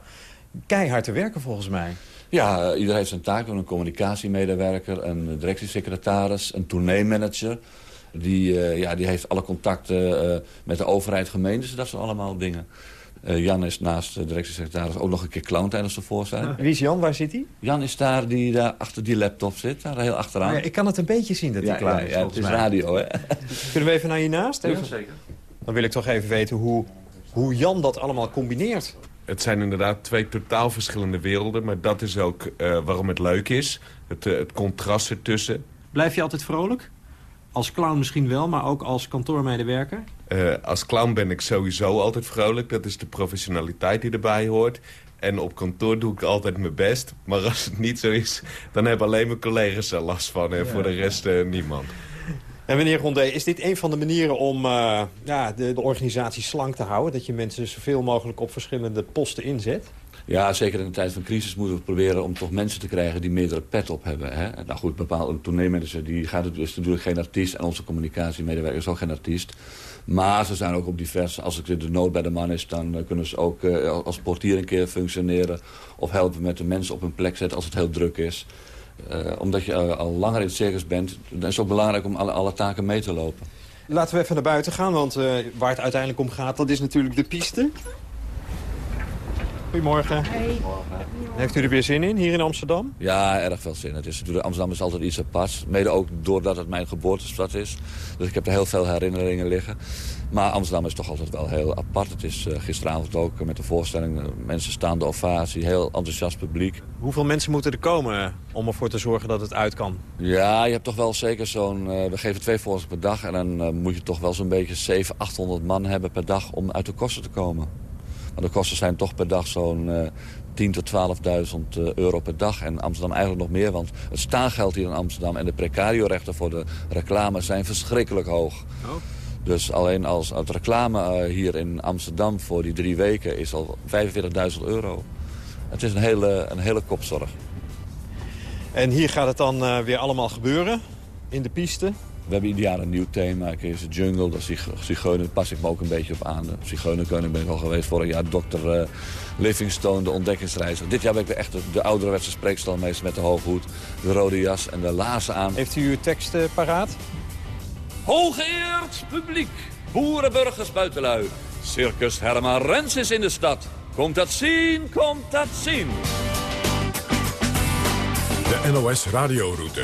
keihard te werken volgens mij. Ja, iedereen heeft zijn taak. Een communicatiemedewerker, een directiesecretaris, een tourneemanager. Die, ja, die heeft alle contacten met de overheid, gemeentes, dat zijn allemaal dingen. Uh, Jan is naast de directiesecretaris ook nog een keer clown tijdens de voorstelling. Wie is Jan? Waar zit hij? Jan is daar die daar achter die laptop zit, daar heel achteraan. Ja, ik kan het een beetje zien dat hij ja, klaar ja, is. Ja, het is radio, hè? Kunnen we even naar je naast? Ja, zeker. Dan wil ik toch even weten hoe, hoe Jan dat allemaal combineert. Het zijn inderdaad twee totaal verschillende werelden, maar dat is ook uh, waarom het leuk is. Het, uh, het contrast ertussen. Blijf je altijd vrolijk? Als clown misschien wel, maar ook als kantoormedewerker? Uh, als clown ben ik sowieso altijd vrolijk. Dat is de professionaliteit die erbij hoort. En op kantoor doe ik altijd mijn best. Maar als het niet zo is, dan hebben alleen mijn collega's er last van. En ja. voor de rest uh, niemand. En meneer Rondé, is dit een van de manieren om uh, ja, de, de organisatie slank te houden? Dat je mensen zoveel mogelijk op verschillende posten inzet? Ja, zeker in een tijd van crisis moeten we proberen om toch mensen te krijgen die meerdere pet op hebben. Hè? Nou goed, bepaalde tourneemanager, die gaat het dus natuurlijk geen artiest. En onze communicatiemedewerker is ook geen artiest. Maar ze zijn ook op diverse, als ik de nood bij de man is, dan kunnen ze ook uh, als portier een keer functioneren. Of helpen met de mensen op hun plek zetten als het heel druk is. Uh, omdat je al langer in het circus bent, dan is het ook belangrijk om alle, alle taken mee te lopen. Laten we even naar buiten gaan, want waar het uiteindelijk om gaat, dat is natuurlijk de piste. Goedemorgen. Hey. Heeft u er weer zin in, hier in Amsterdam? Ja, erg veel zin. Het is natuurlijk, Amsterdam is altijd iets aparts. Mede ook doordat het mijn geboortestad is. Dus ik heb er heel veel herinneringen liggen. Maar Amsterdam is toch altijd wel heel apart. Het is uh, gisteravond ook met de voorstelling. Mensen staan de ovatie, heel enthousiast publiek. Hoeveel mensen moeten er komen om ervoor te zorgen dat het uit kan? Ja, je hebt toch wel zeker zo'n... Uh, we geven twee voorstellingen per dag. En dan moet je toch wel zo'n beetje 700, 800 man hebben per dag om uit de kosten te komen. De kosten zijn toch per dag zo'n uh, 10.000 tot 12.000 euro per dag. En Amsterdam eigenlijk nog meer, want het staangeld hier in Amsterdam... en de precario-rechten voor de reclame zijn verschrikkelijk hoog. Oh. Dus alleen als het reclame uh, hier in Amsterdam voor die drie weken is al 45.000 euro. Het is een hele, een hele kopzorg. En hier gaat het dan weer allemaal gebeuren, in de piste? We hebben ieder jaar een nieuw thema. Ik is de jungle, dat is zigeuner. Daar pas ik me ook een beetje op aan. De zigeunerkoning ben ik al geweest. Vorig jaar Dr. Uh, Livingstone, de ontdekkingsreiziger. Dit jaar ben ik echt de, de ouderwetse spreekstalmeester met de hoge hoed. De rode jas en de laarzen aan. Heeft u uw tekst uh, paraat? Hooggeëerd publiek, boeren, burgers, buitenlui. Circus Herman Rens is in de stad. Komt dat zien, komt dat zien. De NOS Radioroute.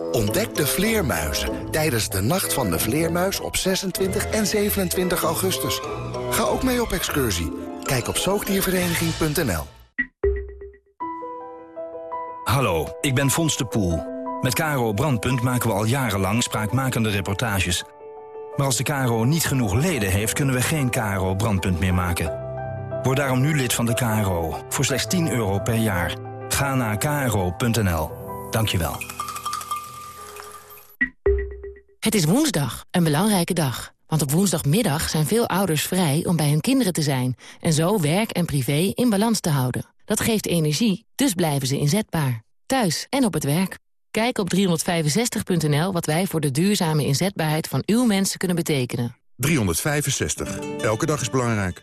Ontdek de vleermuizen tijdens de Nacht van de Vleermuis op 26 en 27 augustus. Ga ook mee op excursie. Kijk op zoogdiervereniging.nl Hallo, ik ben Fons de Poel. Met Caro Brandpunt maken we al jarenlang spraakmakende reportages. Maar als de KRO niet genoeg leden heeft, kunnen we geen KRO Brandpunt meer maken. Word daarom nu lid van de KRO, voor slechts 10 euro per jaar. Ga naar kro.nl. Dank je wel. Het is woensdag, een belangrijke dag. Want op woensdagmiddag zijn veel ouders vrij om bij hun kinderen te zijn... en zo werk en privé in balans te houden. Dat geeft energie, dus blijven ze inzetbaar. Thuis en op het werk. Kijk op 365.nl wat wij voor de duurzame inzetbaarheid van uw mensen kunnen betekenen. 365. Elke dag is belangrijk.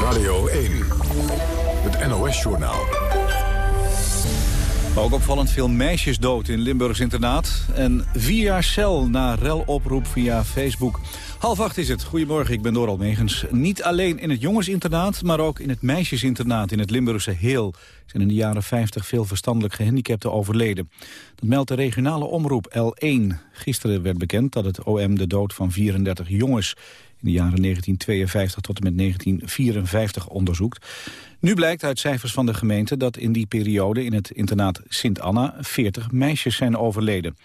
Radio 1. Het NOS-journaal. Ook opvallend veel meisjes dood in Limburgs internaat. En vier jaar cel na reloproep via Facebook. Half acht is het. Goedemorgen, ik ben Doral Megens. Niet alleen in het jongensinternaat, maar ook in het meisjesinternaat in het Limburgse Heel... zijn in de jaren 50 veel verstandelijk gehandicapten overleden. Dat meldt de regionale omroep L1. Gisteren werd bekend dat het OM de dood van 34 jongens... in de jaren 1952 tot en met 1954 onderzoekt. Nu blijkt uit cijfers van de gemeente dat in die periode in het internaat Sint-Anna 40 meisjes zijn overleden.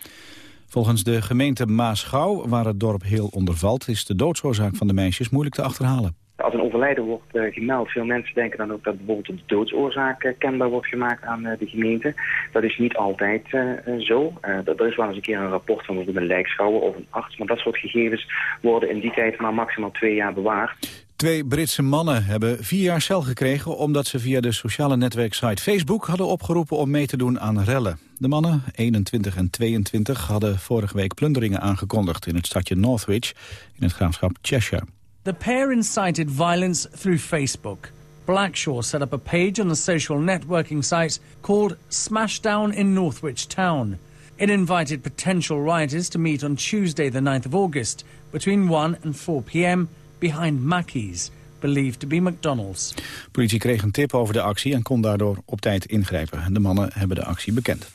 Volgens de gemeente Maasgouw, waar het dorp heel onder valt... is de doodsoorzaak van de meisjes moeilijk te achterhalen. Als een overlijden wordt uh, gemeld, veel mensen denken dan ook dat bijvoorbeeld de doodsoorzaak uh, kenbaar wordt gemaakt aan uh, de gemeente. Dat is niet altijd zo. er is wel eens een keer een rapport van bijvoorbeeld een lijkschouwer of een arts, maar dat soort gegevens worden in die tijd maar maximaal twee jaar bewaard. Twee Britse mannen hebben vier jaar cel gekregen... omdat ze via de sociale netwerksite Facebook hadden opgeroepen om mee te doen aan rellen. De mannen, 21 en 22, hadden vorige week plunderingen aangekondigd... in het stadje Northwich in het graafschap Cheshire. The pair incited violence through Facebook. Blackshaw set up a page on the social networking site called Smashdown in Northwich Town. It invited potential rioters to meet on Tuesday the 9th of August between 1 and 4 p.m. behind Mackey's, believed to be McDonald's. Politie kreeg een tip over de actie en kon daardoor op tijd ingrijpen. De mannen hebben de actie bekend.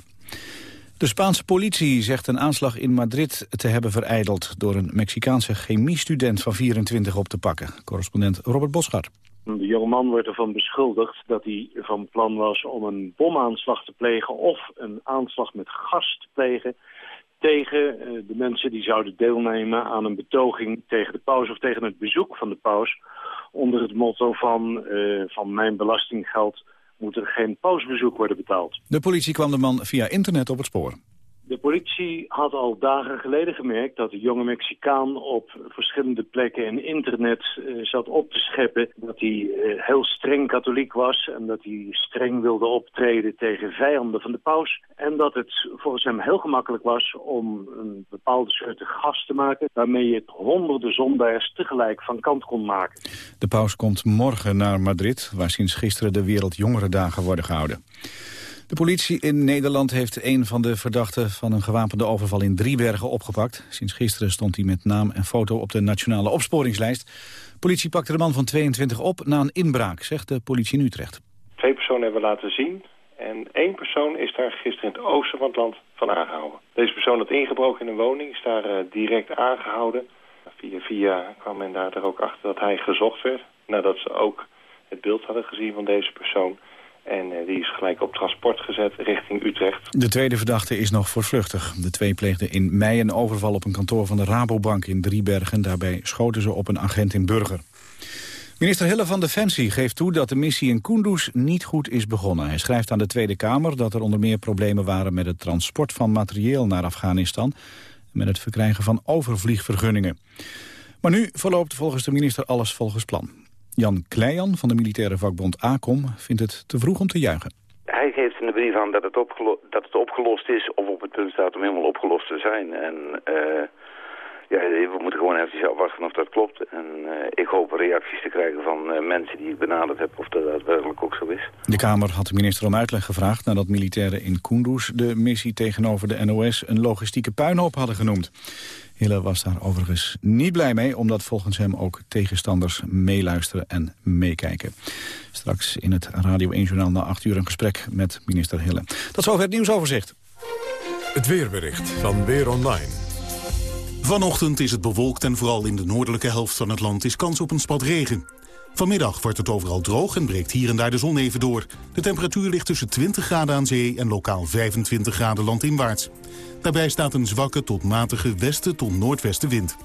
De Spaanse politie zegt een aanslag in Madrid te hebben vereideld... door een Mexicaanse chemiestudent van 24 op te pakken. Correspondent Robert Boschart. De jongeman wordt ervan beschuldigd dat hij van plan was om een bomaanslag te plegen... of een aanslag met gas te plegen tegen eh, de mensen die zouden deelnemen aan een betoging tegen de paus... of tegen het bezoek van de paus onder het motto van, uh, van mijn belastinggeld moet er geen pausbezoek worden betaald. De politie kwam de man via internet op het spoor. De politie had al dagen geleden gemerkt dat de jonge Mexicaan op verschillende plekken in internet uh, zat op te scheppen. Dat hij uh, heel streng katholiek was en dat hij streng wilde optreden tegen vijanden van de paus. En dat het volgens hem heel gemakkelijk was om een bepaalde soort gas te maken waarmee je honderden zondaars tegelijk van kant kon maken. De paus komt morgen naar Madrid, waar sinds gisteren de Wereldjongerendagen worden gehouden. De politie in Nederland heeft een van de verdachten van een gewapende overval in Driebergen opgepakt. Sinds gisteren stond hij met naam en foto op de nationale opsporingslijst. Politie pakte de man van 22 op na een inbraak, zegt de politie in Utrecht. Twee personen hebben we laten zien en één persoon is daar gisteren in het oosten van het land van aangehouden. Deze persoon had ingebroken in een woning, is daar uh, direct aangehouden. Via via kwam men daar ook achter dat hij gezocht werd, nadat ze ook het beeld hadden gezien van deze persoon. En uh, die is gelijk op transport gezet richting Utrecht. De tweede verdachte is nog voortvluchtig. De twee pleegden in mei een overval op een kantoor van de Rabobank in Driebergen. Daarbij schoten ze op een agent in Burger. Minister Hille van Defensie geeft toe dat de missie in Kunduz niet goed is begonnen. Hij schrijft aan de Tweede Kamer dat er onder meer problemen waren met het transport van materieel naar Afghanistan en met het verkrijgen van overvliegvergunningen. Maar nu verloopt volgens de minister alles volgens plan. Jan Kleijan van de militaire vakbond ACOM vindt het te vroeg om te juichen. Hij geeft in de brief aan dat het, dat het opgelost is of op het punt staat om helemaal opgelost te zijn. En uh, ja, we moeten gewoon even afwachten of dat klopt. En ik hoop reacties te krijgen van mensen die ik benaderd heb of dat daadwerkelijk ook zo is. De Kamer had de minister om uitleg gevraagd nadat militairen in Kunduz de missie tegenover de NOS een logistieke puinhoop hadden genoemd. Hille was daar overigens niet blij mee, omdat volgens hem ook tegenstanders meeluisteren en meekijken. Straks in het Radio 1-journaal na 8 uur een gesprek met minister Hille. Tot zover het nieuwsoverzicht. Het weerbericht van Weer Online. Vanochtend is het bewolkt en vooral in de noordelijke helft van het land is kans op een spat regen. Vanmiddag wordt het overal droog en breekt hier en daar de zon even door. De temperatuur ligt tussen 20 graden aan zee en lokaal 25 graden landinwaarts. Daarbij staat een zwakke tot matige westen tot noordwestenwind.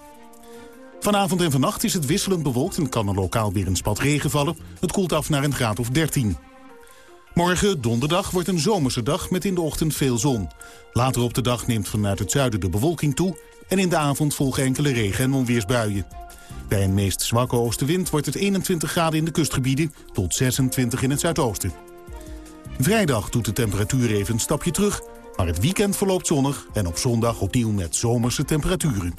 Vanavond en vannacht is het wisselend bewolkt en kan er lokaal weer een spat regen vallen. Het koelt af naar een graad of 13. Morgen, donderdag, wordt een zomerse dag met in de ochtend veel zon. Later op de dag neemt vanuit het zuiden de bewolking toe... en in de avond volgen enkele regen- en onweersbuien. Bij een meest zwakke oostenwind wordt het 21 graden in de kustgebieden... tot 26 in het zuidoosten. Vrijdag doet de temperatuur even een stapje terug... maar het weekend verloopt zonnig en op zondag opnieuw met zomerse temperaturen.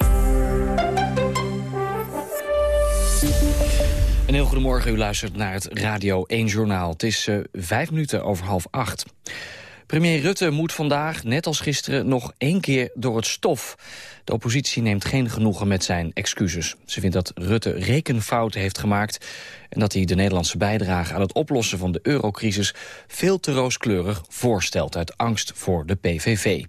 Een heel goedemorgen, u luistert naar het Radio 1 Journaal. Het is uh, vijf minuten over half acht. Premier Rutte moet vandaag, net als gisteren, nog één keer door het stof. De oppositie neemt geen genoegen met zijn excuses. Ze vindt dat Rutte rekenfouten heeft gemaakt... en dat hij de Nederlandse bijdrage aan het oplossen van de eurocrisis... veel te rooskleurig voorstelt uit angst voor de PVV.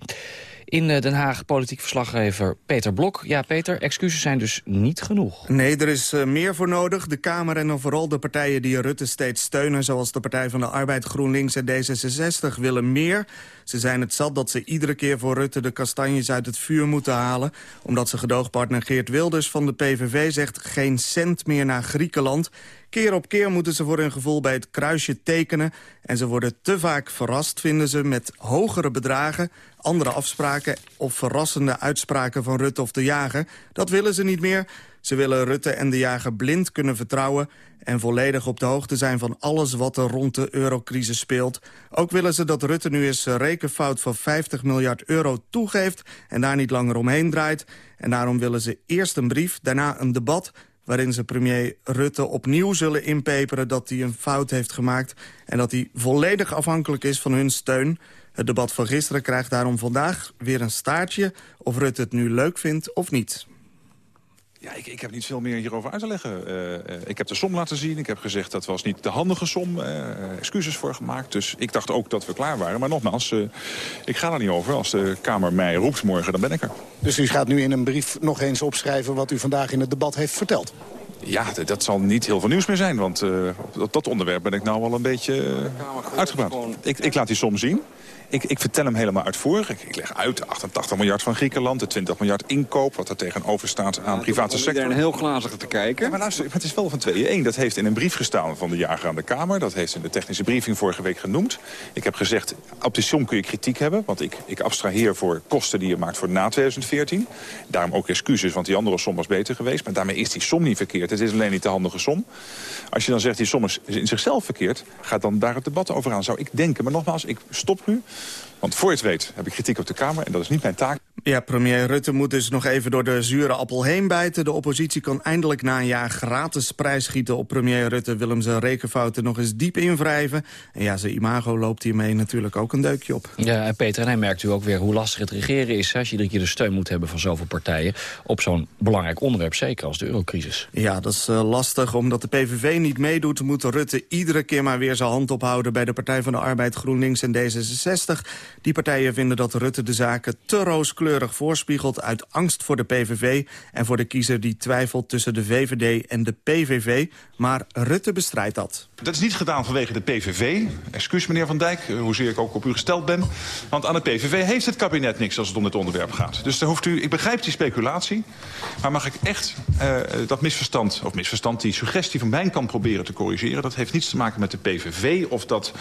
In eh, Den Haag politiek verslaggever Peter Blok. Ja, Peter, excuses zijn dus niet genoeg. Nee, er is uh, meer voor nodig. De Kamer en dan vooral de partijen die Rutte steeds steunen... zoals de Partij van de Arbeid, GroenLinks en D66 willen meer. Ze zijn het zat dat ze iedere keer voor Rutte de kastanjes uit het vuur moeten halen... omdat ze gedoogpartner Geert Wilders van de PVV zegt... geen cent meer naar Griekenland... Keer op keer moeten ze voor hun gevoel bij het kruisje tekenen... en ze worden te vaak verrast, vinden ze, met hogere bedragen... andere afspraken of verrassende uitspraken van Rutte of de Jager. Dat willen ze niet meer. Ze willen Rutte en de Jager blind kunnen vertrouwen... en volledig op de hoogte zijn van alles wat er rond de eurocrisis speelt. Ook willen ze dat Rutte nu eens een rekenfout van 50 miljard euro toegeeft... en daar niet langer omheen draait. En daarom willen ze eerst een brief, daarna een debat waarin ze premier Rutte opnieuw zullen inpeperen dat hij een fout heeft gemaakt... en dat hij volledig afhankelijk is van hun steun. Het debat van gisteren krijgt daarom vandaag weer een staartje... of Rutte het nu leuk vindt of niet. Ja, ik, ik heb niet veel meer hierover uit te leggen. Uh, ik heb de som laten zien. Ik heb gezegd dat was niet de handige som. Uh, excuses voor gemaakt. Dus ik dacht ook dat we klaar waren. Maar nogmaals, uh, ik ga er niet over. Als de Kamer mij roept morgen, dan ben ik er. Dus u gaat nu in een brief nog eens opschrijven... wat u vandaag in het debat heeft verteld? Ja, dat zal niet heel veel nieuws meer zijn. Want op dat onderwerp ben ik nou wel een beetje uitgepraat. Ik, ik laat die som zien. Ik, ik, vertel hem helemaal uitvoerig. Ik, ik, leg uit de 88 miljard van Griekenland, de 20 miljard inkoop... wat er tegenover staat aan ja, private sector. iedereen heel glazig te kijken. Ja, maar luister, het is wel van tweeën één. Dat heeft in een brief gestaan van de jager aan de Kamer. Dat heeft in de technische briefing vorige week genoemd. Ik heb gezegd, op de som kun je kritiek hebben... want ik, ik abstraheer voor kosten die je maakt voor na 2014. Daarom ook excuses, want die andere som was beter geweest. Maar daarmee is die som niet verkeerd. Het is alleen niet de handige som. Als je dan zegt, die som is in zichzelf verkeerd... gaat dan daar het debat over aan, zou ik denken. Maar nogmaals, ik stop nu. Want voor je het weet heb ik kritiek op de Kamer en dat is niet mijn taak. Ja, premier Rutte moet dus nog even door de zure appel heen bijten. De oppositie kan eindelijk na een jaar gratis prijsschieten op premier Rutte. Willem zijn rekenfouten nog eens diep invrijven. En ja, zijn imago loopt hiermee natuurlijk ook een deukje op. Ja, en Peter, en hij merkt u ook weer hoe lastig het regeren is... als je iedere keer de steun moet hebben van zoveel partijen... op zo'n belangrijk onderwerp, zeker als de eurocrisis. Ja, dat is uh, lastig. Omdat de PVV niet meedoet, moet Rutte iedere keer maar weer zijn hand ophouden... bij de Partij van de Arbeid, GroenLinks en D66. Die partijen vinden dat Rutte de zaken te rooskleurig voorspiegelt uit angst voor de PVV... en voor de kiezer die twijfelt tussen de VVD en de PVV. Maar Rutte bestrijdt dat. Dat is niet gedaan vanwege de PVV. Excuus, meneer Van Dijk, eh, hoezeer ik ook op u gesteld ben. Want aan de PVV heeft het kabinet niks als het om dit onderwerp gaat. Dus dan hoeft u, ik begrijp die speculatie. Maar mag ik echt uh, dat misverstand, of misverstand, die suggestie van mijn kant proberen te corrigeren? Dat heeft niets te maken met de PVV of dat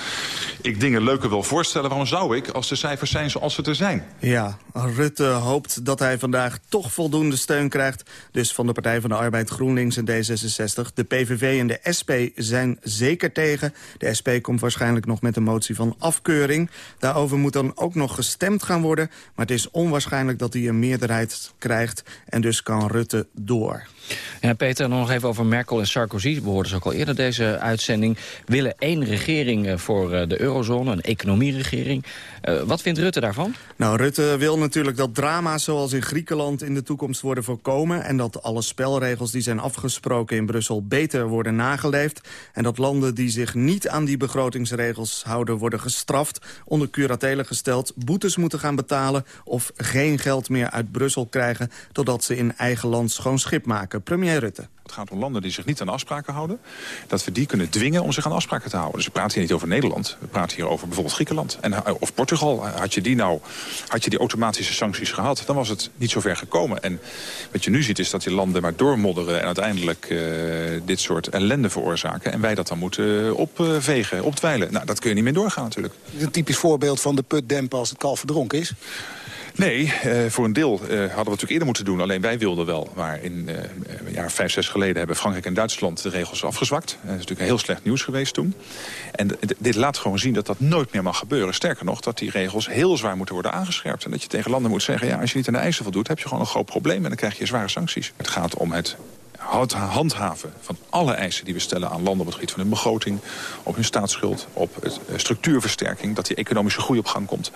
ik dingen leuker wil voorstellen. Waarom zou ik, als de cijfers zijn zoals ze er zijn? Ja, Rutte hoopt dat hij vandaag toch voldoende steun krijgt. Dus van de Partij van de Arbeid, GroenLinks en D66. De PVV en de SP zijn zeker tegen. De SP komt waarschijnlijk nog met een motie van afkeuring. Daarover moet dan ook nog gestemd gaan worden. Maar het is onwaarschijnlijk dat hij een meerderheid krijgt. En dus kan Rutte door. Ja, Peter, nog even over Merkel en Sarkozy. We hoorden ze ook al eerder deze uitzending. Willen één regering eh, voor eh, de eurozone, een economieregering. Uh, wat vindt Rutte daarvan? Nou, Rutte wil natuurlijk dat drama's zoals in Griekenland in de toekomst worden voorkomen... en dat alle spelregels die zijn afgesproken in Brussel beter worden nageleefd... en dat landen die zich niet aan die begrotingsregels houden worden gestraft... onder curatelen gesteld, boetes moeten gaan betalen... of geen geld meer uit Brussel krijgen... totdat ze in eigen land schoon schip maken. Premier Rutte. Het gaat om landen die zich niet aan afspraken houden. Dat we die kunnen dwingen om zich aan afspraken te houden. Dus we praten hier niet over Nederland. We praten hier over bijvoorbeeld Griekenland. En, eh, of Portugal. Had je, die nou, had je die automatische sancties gehad, dan was het niet zo ver gekomen. En wat je nu ziet is dat die landen maar doormodderen... en uiteindelijk uh, dit soort ellende veroorzaken. En wij dat dan moeten opvegen, opdwijlen. Nou, dat kun je niet meer doorgaan natuurlijk. Is een typisch voorbeeld van de put dempen als het kalf verdronken is? Nee, uh, voor een deel uh, hadden we natuurlijk eerder moeten doen. Alleen wij wilden wel. Maar in uh, een jaar vijf, zes geleden hebben Frankrijk en Duitsland de regels afgezwakt. dat is natuurlijk heel slecht nieuws geweest toen. En dit laat gewoon zien dat dat nooit meer mag gebeuren. Sterker nog, dat die regels heel zwaar moeten worden aangescherpt. En dat je tegen landen moet zeggen, ja, als je niet aan de eisen voldoet... heb je gewoon een groot probleem en dan krijg je zware sancties. Het gaat om het handhaven van alle eisen die we stellen aan landen... op het gebied van hun begroting, op hun staatsschuld, op het, uh, structuurversterking... dat die economische groei op gang komt.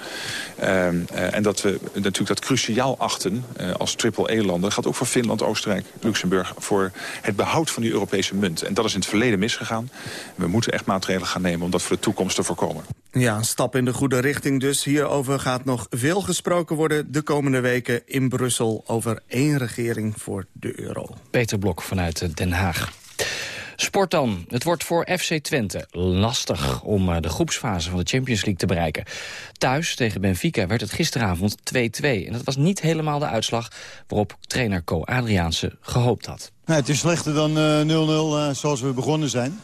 Uh, uh, en dat we natuurlijk dat cruciaal achten uh, als triple-E-landen. Dat gaat ook voor Finland, Oostenrijk, Luxemburg... voor het behoud van die Europese munt. En dat is in het verleden misgegaan. We moeten echt maatregelen gaan nemen om dat voor de toekomst te voorkomen. Ja, een stap in de goede richting dus. Hierover gaat nog veel gesproken worden de komende weken in Brussel... over één regering voor de euro. Peter Blok vanuit Den Haag. Sport dan. Het wordt voor FC Twente lastig om de groepsfase van de Champions League te bereiken. Thuis tegen Benfica werd het gisteravond 2-2. En dat was niet helemaal de uitslag waarop trainer Co Adriaanse gehoopt had. Het is slechter dan 0-0 uh, uh, zoals we begonnen zijn.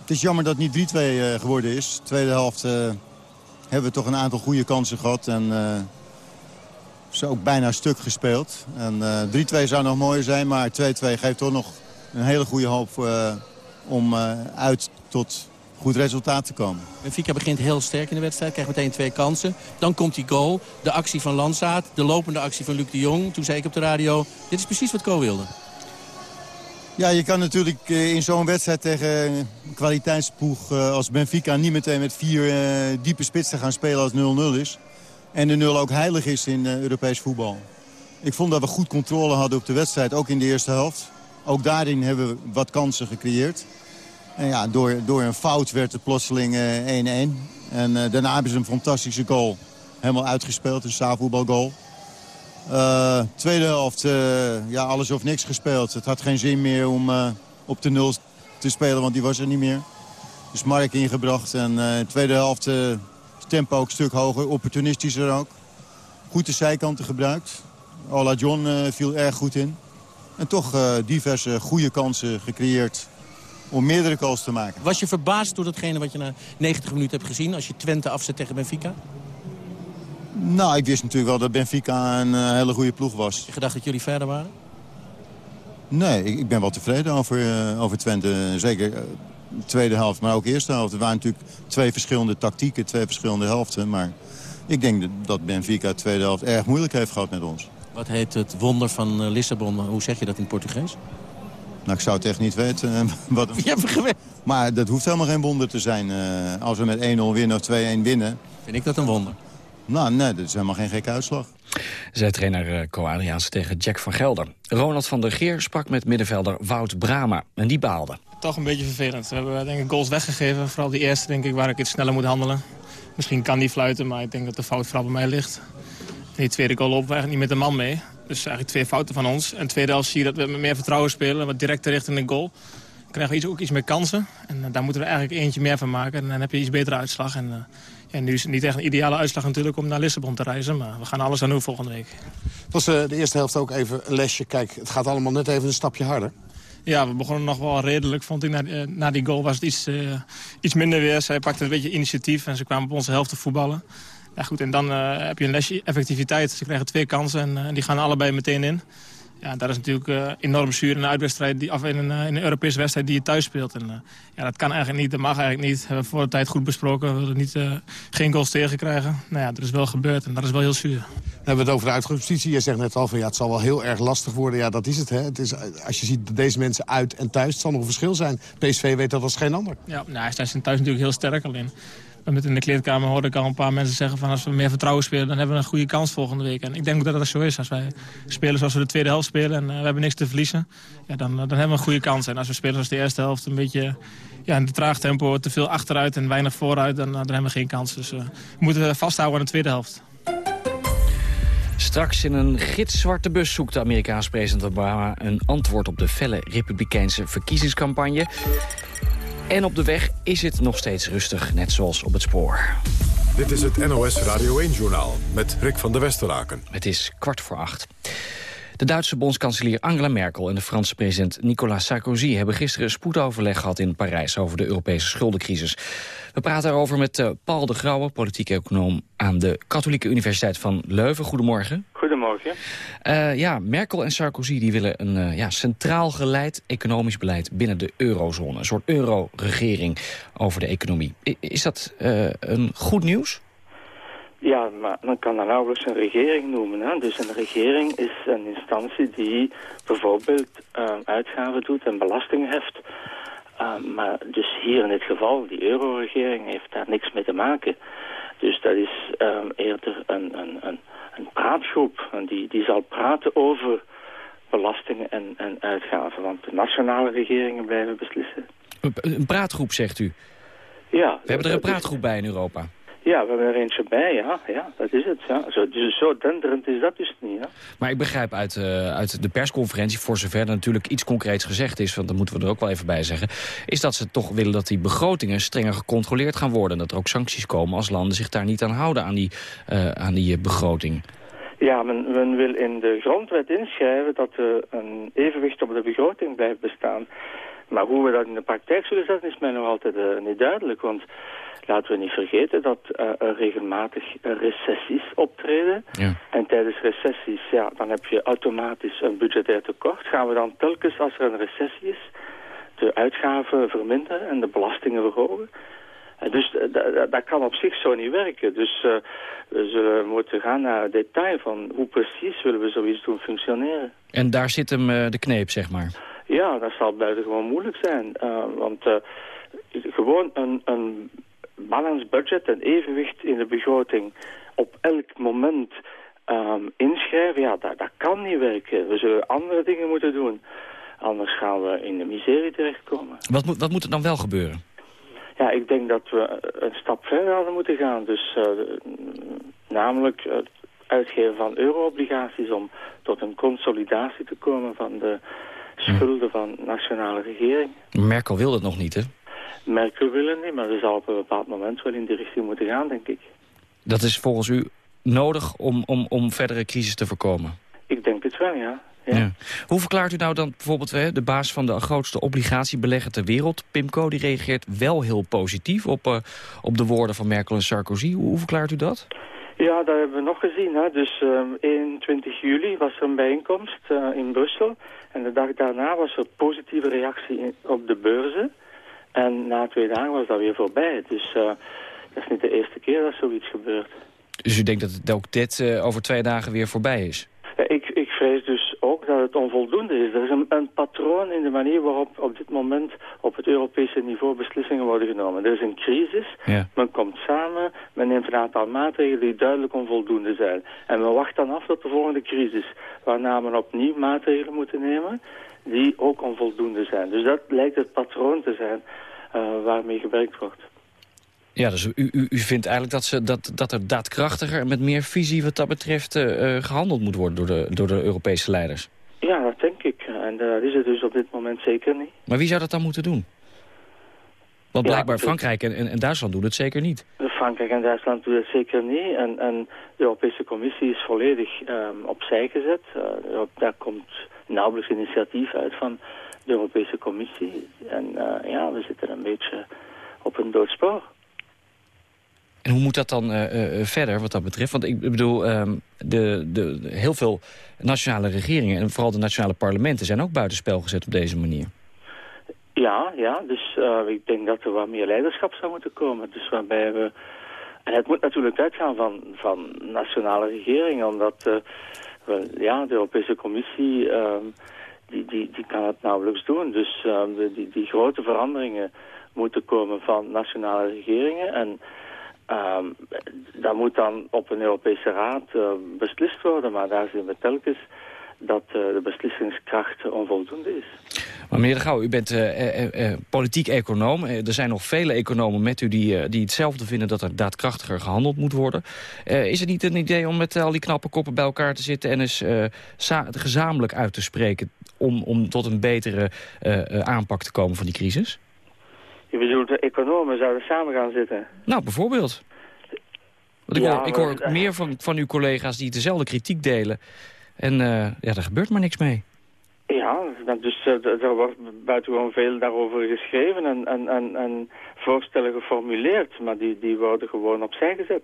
Het is jammer dat het niet 3-2 uh, geworden is. Tweede helft hebben we toch een aantal goede kansen gehad. En ze ook bijna stuk gespeeld. En 3-2 zou nog mooier zijn, maar 2-2 geeft toch nog een hele goede hoop om uit tot goed resultaat te komen. Benfica begint heel sterk in de wedstrijd, krijgt meteen twee kansen. Dan komt die goal, de actie van Landsaat, de lopende actie van Luc de Jong. Toen zei ik op de radio, dit is precies wat Co wilde. Ja, je kan natuurlijk in zo'n wedstrijd tegen een kwaliteitsploeg als Benfica... niet meteen met vier diepe spitsen gaan spelen als 0-0 is. En de 0 ook heilig is in Europees voetbal. Ik vond dat we goed controle hadden op de wedstrijd, ook in de eerste helft. Ook daarin hebben we wat kansen gecreëerd. En ja, door, door een fout werd het plotseling 1-1. en daarna hebben ze een fantastische goal helemaal uitgespeeld, een zaalvoetbalgoal. Uh, tweede helft, ja, alles of niks gespeeld. Het had geen zin meer om op de nul te spelen, want die was er niet meer. Dus Mark ingebracht en uh, tweede helft tempo ook een stuk hoger, opportunistischer ook. Goed de zijkanten gebruikt. Ola John viel erg goed in. En toch diverse goede kansen gecreëerd om meerdere goals te maken. Was je verbaasd door datgene wat je na 90 minuten hebt gezien... als je Twente afzet tegen Benfica? Nou, ik wist natuurlijk wel dat Benfica een uh, hele goede ploeg was. Je gedacht dat jullie verder waren? Nee, ik, ik ben wel tevreden over, over Twente. Zeker tweede helft, maar ook eerste helft. Er waren natuurlijk twee verschillende tactieken, twee verschillende helften. Maar ik denk dat Benfica de tweede helft erg moeilijk heeft gehad met ons. Wat heet het wonder van Lissabon? Hoe zeg je dat in Portugees? Nou, ik zou het echt niet weten. Wat... Je hebt gewend. Maar dat hoeft helemaal geen wonder te zijn. als we met 1-0 winnen of 2-1 winnen... Vind ik dat een wonder. Nou, nee, dat is helemaal geen gekke uitslag. Zij trainer Co Adriaans tegen Jack van Gelder. Ronald van der Geer sprak met middenvelder Wout Brama. En die baalde. Toch een beetje vervelend. We hebben denk ik goals weggegeven. Vooral die eerste denk ik waar ik iets sneller moet handelen. Misschien kan die fluiten, maar ik denk dat de fout vooral bij mij ligt. En die tweede goal lopen we eigenlijk niet met de man mee. Dus eigenlijk twee fouten van ons. En tweede helft zie je dat we met meer vertrouwen spelen. Wat directer richting de goal. Dan krijgen we iets, ook iets meer kansen. En daar moeten we eigenlijk eentje meer van maken. En dan heb je iets betere uitslag. En, uh, ja, nu is het niet echt een ideale uitslag natuurlijk om naar Lissabon te reizen. Maar we gaan alles aan doen volgende week. Het was uh, de eerste helft ook even een lesje. Kijk, het gaat allemaal net even een stapje harder. Ja, we begonnen nog wel redelijk, vond ik. Na, uh, na die goal was het iets, uh, iets minder weer. Zij pakte een beetje initiatief en ze kwamen op onze helft te voetballen. Ja, goed, en dan uh, heb je een lesje effectiviteit. Ze krijgen twee kansen en die gaan allebei meteen in. Ja, dat is natuurlijk uh, enorm zuur in een uitwedstrijd, die, of in een, in een Europese wedstrijd die je thuis speelt. En, ja, dat kan eigenlijk niet, dat mag eigenlijk niet. We hebben voor de tijd goed besproken, we willen niet, geen goals tegen krijgen. Nou ja, dat is wel gebeurd en dat is wel heel zuur. Dan hebben we het over de uitgangspositie. Je zegt net al van ja, het zal wel heel erg lastig worden. Ja, dat is het. Hè. het is, als je ziet dat deze mensen uit en thuis, het zal nog een verschil zijn. PSV weet dat als geen ander. Ja, nou, zij zijn thuis natuurlijk heel sterk alleen. Met in de kleedkamer hoorde ik al een paar mensen zeggen... van als we meer vertrouwen spelen, dan hebben we een goede kans volgende week. En ik denk dat dat zo is. Als wij spelen zoals we de tweede helft spelen en uh, we hebben niks te verliezen... Ja, dan, dan hebben we een goede kans. En als we spelen zoals de eerste helft een beetje ja, in de traag tempo... te veel achteruit en weinig vooruit, dan, dan hebben we geen kans. Dus we moeten vasthouden aan de tweede helft. Straks in een gitzwarte bus zoekt de Amerikaanse president Obama... een antwoord op de felle republikeinse verkiezingscampagne. En op de weg is het nog steeds rustig, net zoals op het spoor. Dit is het NOS Radio 1-journaal met Rick van der Westeraken. Het is kwart voor acht. De Duitse bondskanselier Angela Merkel en de Franse president Nicolas Sarkozy... hebben gisteren een spoedoverleg gehad in Parijs over de Europese schuldencrisis. We praten erover met uh, Paul de Grauwe, politiek econoom... aan de Katholieke Universiteit van Leuven. Goedemorgen. Goedemorgen. Uh, ja, Merkel en Sarkozy die willen een uh, ja, centraal geleid economisch beleid binnen de eurozone. Een soort euro-regering over de economie. I is dat een goed nieuws? Ja, maar dan kan dat nauwelijks een regering noemen. Hè? Dus een regering is een instantie die bijvoorbeeld uh, uitgaven doet en belasting heft. Uh, maar dus hier in dit geval, die euroregering heeft daar niks mee te maken. Dus dat is um, eerder een, een, een, een praatgroep. En die, die zal praten over belastingen en, en uitgaven. Want de nationale regeringen blijven beslissen. Een praatgroep, zegt u? Ja. We hebben er een praatgroep bij in Europa. Ja, we hebben er eentje bij, ja. ja dat is het. Ja. Zo, dus zo denderend is dat dus niet. Ja. Maar ik begrijp uit, uh, uit de persconferentie, voor zover er natuurlijk iets concreets gezegd is... want dat moeten we er ook wel even bij zeggen... is dat ze toch willen dat die begrotingen strenger gecontroleerd gaan worden... en dat er ook sancties komen als landen zich daar niet aan houden aan die, uh, aan die begroting. Ja, men, men, wil in de grondwet inschrijven dat er een evenwicht op de begroting blijft bestaan. Maar hoe we dat in de praktijk zullen zetten is mij nog altijd uh, niet duidelijk, want laten we niet vergeten dat uh, er regelmatig recessies optreden. Ja. En tijdens recessies, ja, dan heb je automatisch een budgetair tekort. Gaan we dan telkens, als er een recessie is, de uitgaven verminderen en de belastingen verhogen? En dus dat kan op zich zo niet werken. Dus uh, we zullen moeten gaan naar het detail van hoe precies willen we zoiets doen functioneren. En daar zit hem uh, de kneep, zeg maar? Ja, dat zal buitengewoon moeilijk zijn. Uh, want gewoon een, een balance budget en evenwicht in de begroting op elk moment um, inschrijven, ja, dat, dat kan niet werken. We zullen andere dingen moeten doen. Anders gaan we in de miserie terechtkomen. Wat moet, wat moet er dan wel gebeuren? Ja, ik denk dat we een stap verder hadden moeten gaan. Dus uh, namelijk het uitgeven van euro-obligaties om tot een consolidatie te komen van de schulden van nationale regeringen. Merkel wil dat nog niet, hè? Merkel wil het niet, maar ze zal op een bepaald moment wel in die richting moeten gaan, denk ik. Dat is volgens u nodig om, om, om verdere crisis te voorkomen? Ik denk het wel, ja. ja. ja. Hoe verklaart u nou dan bijvoorbeeld hè, de baas van de grootste obligatiebelegger ter wereld, Pimco, die reageert wel heel positief op, uh, op de woorden van Merkel en Sarkozy. Hoe, hoe verklaart u dat? Ja, dat hebben we nog gezien. Hè. Dus um, 21 juli was er een bijeenkomst uh, in Brussel. En de dag daarna was er positieve reactie in, op de beurzen. En na twee dagen was dat weer voorbij. Dus uh, dat is niet de eerste keer dat zoiets gebeurt. Dus u denkt dat het ook dit uh, over twee dagen weer voorbij is? Ja, ik, ik vrees dus ook dat het onvoldoende is. Er is een, een, patroon in de manier waarop op dit moment op het Europese niveau beslissingen worden genomen. Er is een crisis, ja. men komt samen, men neemt een aantal maatregelen die duidelijk onvoldoende zijn. En men wacht dan af tot de volgende crisis, waarna men opnieuw maatregelen moet nemen die ook onvoldoende zijn. Dus dat lijkt het patroon te zijn uh, waarmee gewerkt wordt. Ja, dus u, u, u vindt eigenlijk dat, ze, dat, dat er daadkrachtiger en met meer visie wat dat betreft uh, gehandeld moet worden door de, door de Europese leiders? Ja, dat denk ik. En dat is het dus op dit moment zeker niet. Maar wie zou dat dan moeten doen? Want blijkbaar ja, Frankrijk en, en, Duitsland doen het zeker niet. Frankrijk en Duitsland doen het zeker niet. En, en de Europese Commissie is volledig um, opzij gezet. Uh, daar komt nauwelijks initiatief uit van de Europese Commissie. En uh, ja, we zitten een beetje op een doodspoor. En hoe moet dat dan verder wat dat betreft? Want ik bedoel, ehm, de, de, heel veel nationale regeringen... en vooral de nationale parlementen zijn ook buitenspel gezet op deze manier. Ja, ja. Dus ik denk dat er wat meer leiderschap zou moeten komen. Dus waarbij we... En het moet natuurlijk uitgaan van, van nationale regeringen, omdat ja, de Europese Commissie uh, die, die, die kan het nauwelijks doen. Dus uh, die, die grote veranderingen moeten komen van nationale regeringen. En uh, dat moet dan op een Europese Raad uh, beslist worden. Maar daar zien we telkens dat uh, de beslissingskracht onvoldoende is. Maar meneer de Gouw, u bent uh, politiek econoom. er zijn nog vele economen met u die, die hetzelfde vinden... dat er daadkrachtiger gehandeld moet worden. is het niet een idee om met al die knappe koppen bij elkaar te zitten... en eens gezamenlijk uit te spreken... om, om tot een betere aanpak te komen van die crisis? Je bedoelt, de economen zouden samen gaan zitten? Nou, bijvoorbeeld. Want ik, hoor, ik hoor meer van, van uw collega's die dezelfde kritiek delen... En uh, ja, daar gebeurt maar niks mee. Ja, dus uh, er wordt buitengewoon veel daarover geschreven en, en, en, en voorstellen geformuleerd. Maar die, die worden gewoon opzij gezet.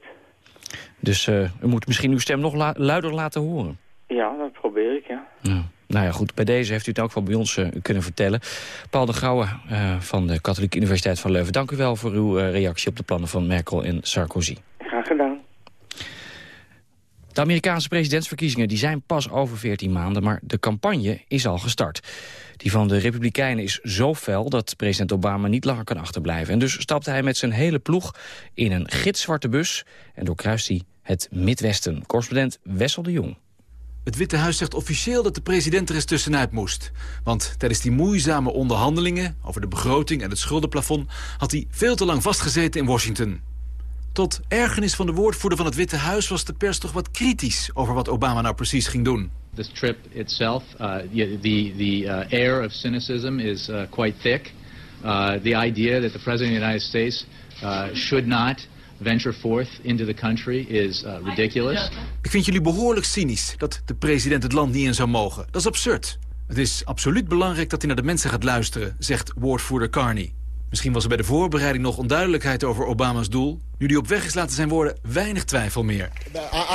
Dus uh, u moet misschien uw stem nog la luider laten horen. Ja, dat probeer ik, ja. ja. Nou ja, goed, bij deze heeft u het ook wel bij ons uh, kunnen vertellen. Paul de Gouwe uh, van de Katholieke Universiteit van Leuven. Dank u wel voor uw reactie op de plannen van Merkel en Sarkozy. Graag gedaan. De Amerikaanse presidentsverkiezingen die zijn pas over 14 maanden... maar de campagne is al gestart. Die van de Republikeinen is zo fel dat president Obama niet langer kan achterblijven. En dus stapte hij met zijn hele ploeg in een gitzwarte bus... en doorkruist hij het Midwesten. Correspondent Wessel de Jong. Het Witte Huis zegt officieel dat de president er eens tussenuit moest. Want tijdens die moeizame onderhandelingen over de begroting en het schuldenplafond... had hij veel te lang vastgezeten in Washington. Tot ergernis van de woordvoerder van het Witte Huis was de pers toch wat kritisch over wat Obama nou precies ging doen. This trip itself, uh, the, the uh, air of cynicism is uh, quite thick. Uh, the idea that the president of the United States uh, should not venture forth into the country is uh, ridiculous. Ik vind jullie behoorlijk cynisch dat de president het land niet in zou mogen. Dat is absurd. Het is absoluut belangrijk dat hij naar de mensen gaat luisteren, zegt woordvoerder Carney. Misschien was er bij de voorbereiding nog onduidelijkheid over Obama's doel. Nu die op weg is laten zijn woorden weinig twijfel meer.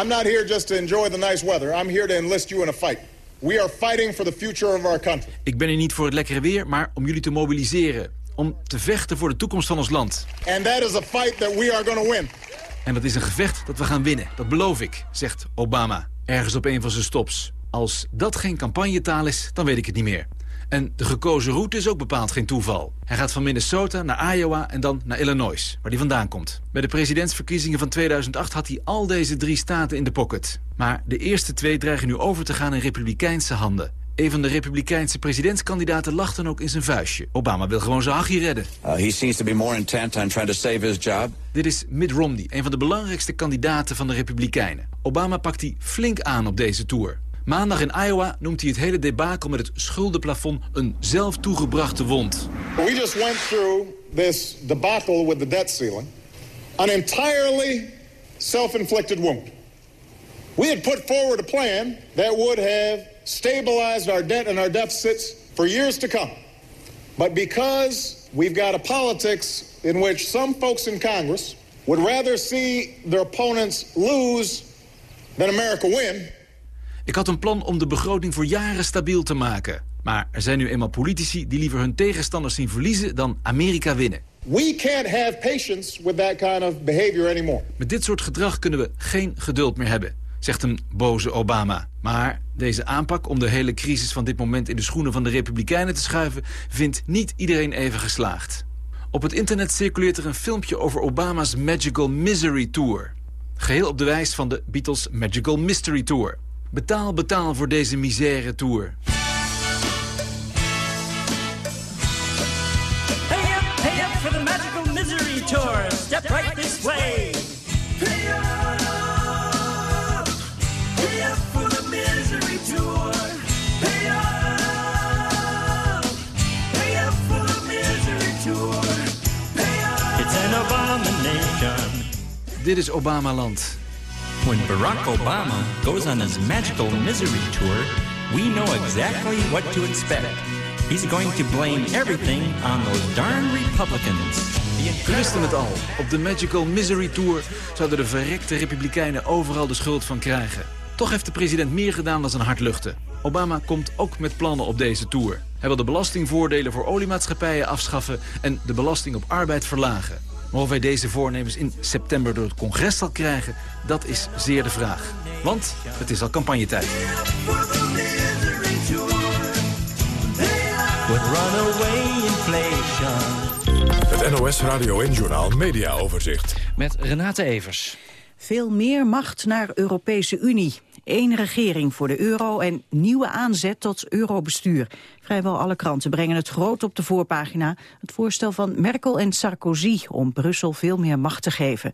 I'm not here just to enjoy the nice weather. I'm here to enlist you in a fight. We are fighting for the future of our country. Ik ben hier niet voor het lekkere weer, maar om jullie te mobiliseren. Om te vechten voor de toekomst van ons land. And that is a fight that we are going to win. En dat is een gevecht dat we gaan winnen. Dat beloof ik, zegt Obama. Ergens op een van zijn stops. Als dat geen campagnetaal is, dan weet ik het niet meer. En de gekozen route is ook bepaald geen toeval. Hij gaat van Minnesota naar Iowa en dan naar Illinois, waar hij vandaan komt. Bij de presidentsverkiezingen van 2008 had hij al deze drie staten in de pocket. Maar de eerste twee dreigen nu over te gaan in republikeinse handen. Een van de republikeinse presidentskandidaten lacht dan ook in zijn vuistje. Obama wil gewoon zijn hachje redden. Uh, he seems to be more intent on trying to save his job. Dit is Mitt Romney, een van de belangrijkste kandidaten van de republikeinen. Obama pakt hij flink aan op deze tour. Maandag in Iowa noemt hij het hele debakel met het schuldenplafond een zelf toegebrachte wond. We just went through this debacle with the debt ceiling, an entirely self-inflicted wound. We had put forward a plan that would have stabilized our debt and our deficits for years to come. But because we've got a politics in which some folks in Congress would rather see their opponents lose than America win... Ik had een plan om de begroting voor jaren stabiel te maken. Maar er zijn nu eenmaal politici die liever hun tegenstanders zien verliezen dan Amerika winnen. We can't have patience with that kind of behavior anymore. Met dit soort gedrag kunnen we geen geduld meer hebben, zegt een boze Obama. Maar deze aanpak om de hele crisis van dit moment in de schoenen van de Republikeinen te schuiven... vindt niet iedereen even geslaagd. Op het internet circuleert er een filmpje over Obama's Magical Misery Tour. Geheel op de wijs van de Beatles Magical Mystery Tour. Betaal, betaal voor deze misère tour. Hey up, hey up for the magical misery tour. Step right this way. Hey up, hey up for the misery tour. Hey up, hey up for the misery tour. Hey up. It's an abomination. Dit is Obama-land. When Barack Obama goes on his magical misery tour, we know exactly what to expect. He's going to blame everything on those darn Republicans. We het al. Op de Magical Misery Tour zouden de verrekte republikeinen overal de schuld van krijgen. Toch heeft de president meer gedaan dan zijn hart luchten. Obama komt ook met plannen op deze tour. Hij wil de belastingvoordelen voor oliemaatschappijen afschaffen en de belasting op arbeid verlagen. Maar of hij deze voornemens in september door het congres zal krijgen, dat is zeer de vraag. Want het is al campagnetijd. Het NOS Radio 1-journaal Media Overzicht. Met Renate Evers. Veel meer macht naar Europese Unie. Eén regering voor de euro en nieuwe aanzet tot eurobestuur. Vrijwel alle kranten brengen het groot op de voorpagina. Het voorstel van Merkel en Sarkozy om Brussel veel meer macht te geven.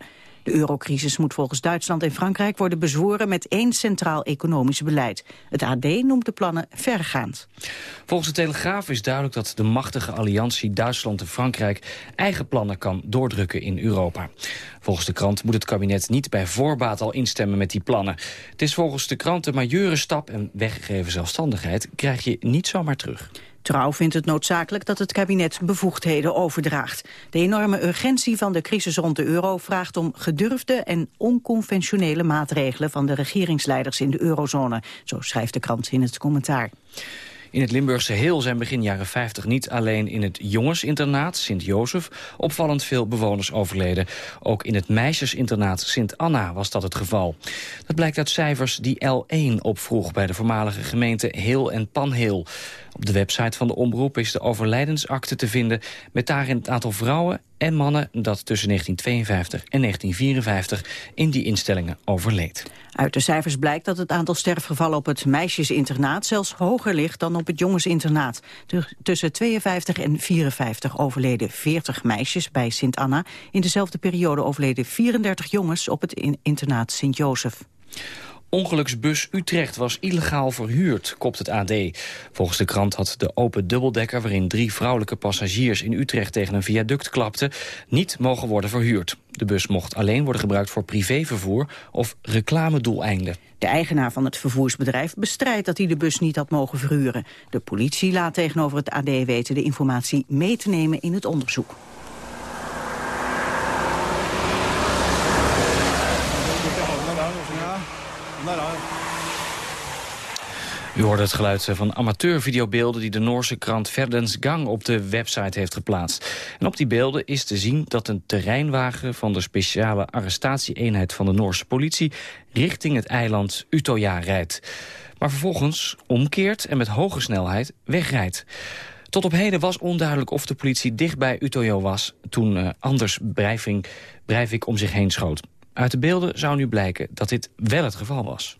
De eurocrisis moet volgens Duitsland en Frankrijk worden bezworen met één centraal economisch beleid. Het AD noemt de plannen vergaand. Volgens de Telegraaf is duidelijk dat de machtige alliantie Duitsland en Frankrijk eigen plannen kan doordrukken in Europa. Volgens de krant moet het kabinet niet bij voorbaat al instemmen met die plannen. Het is volgens de krant een majeure stap en weggegeven zelfstandigheid krijg je niet zomaar terug. Trouw vindt het noodzakelijk dat het kabinet bevoegdheden overdraagt. De enorme urgentie van de crisis rond de euro vraagt om gedurfde en onconventionele maatregelen van de regeringsleiders in de eurozone. Zo schrijft de krant in het commentaar. In het Limburgse Heel zijn begin jaren 50 niet alleen in het jongensinternaat Sint-Jozef opvallend veel bewoners overleden. Ook in het meisjesinternaat Sint-Anna was dat het geval. Dat blijkt uit cijfers die L1 opvroeg bij de voormalige gemeente Heel en Panheel. Op de website van de omroep is de overlijdensakte te vinden met daarin het aantal vrouwen en mannen dat tussen 1952 en 1954 in die instellingen overleed. Uit de cijfers blijkt dat het aantal sterfgevallen op het meisjesinternaat zelfs hoger ligt dan op het jongensinternaat. Tu- Tussen 52 en 54 overleden 40 meisjes bij Sint-Anna. In dezelfde periode overleden 34 jongens op het in- internaat Sint-Jozef. Ongeluksbus Utrecht was illegaal verhuurd, kopt het AD. Volgens de krant had de open dubbeldekker... waarin drie vrouwelijke passagiers in Utrecht tegen een viaduct klapten... niet mogen worden verhuurd. De bus mocht alleen worden gebruikt voor privévervoer of reclamedoeleinden. De eigenaar van het vervoersbedrijf bestrijdt dat hij de bus niet had mogen verhuren. De politie laat tegenover het AD weten de informatie mee te nemen in het onderzoek. U hoorde het geluid van amateurvideobeelden die de Noorse krant Verdens Gang op de website heeft geplaatst. En op die beelden is te zien dat een terreinwagen van de speciale arrestatieeenheid van de Noorse politie richting het eiland Utoya rijdt. Maar vervolgens omkeert en met hoge snelheid wegrijdt. Tot op heden was onduidelijk of de politie dicht bij Utoyo was toen eh, Anders Breivik om zich heen schoot. Uit de beelden zou nu blijken dat dit wel het geval was.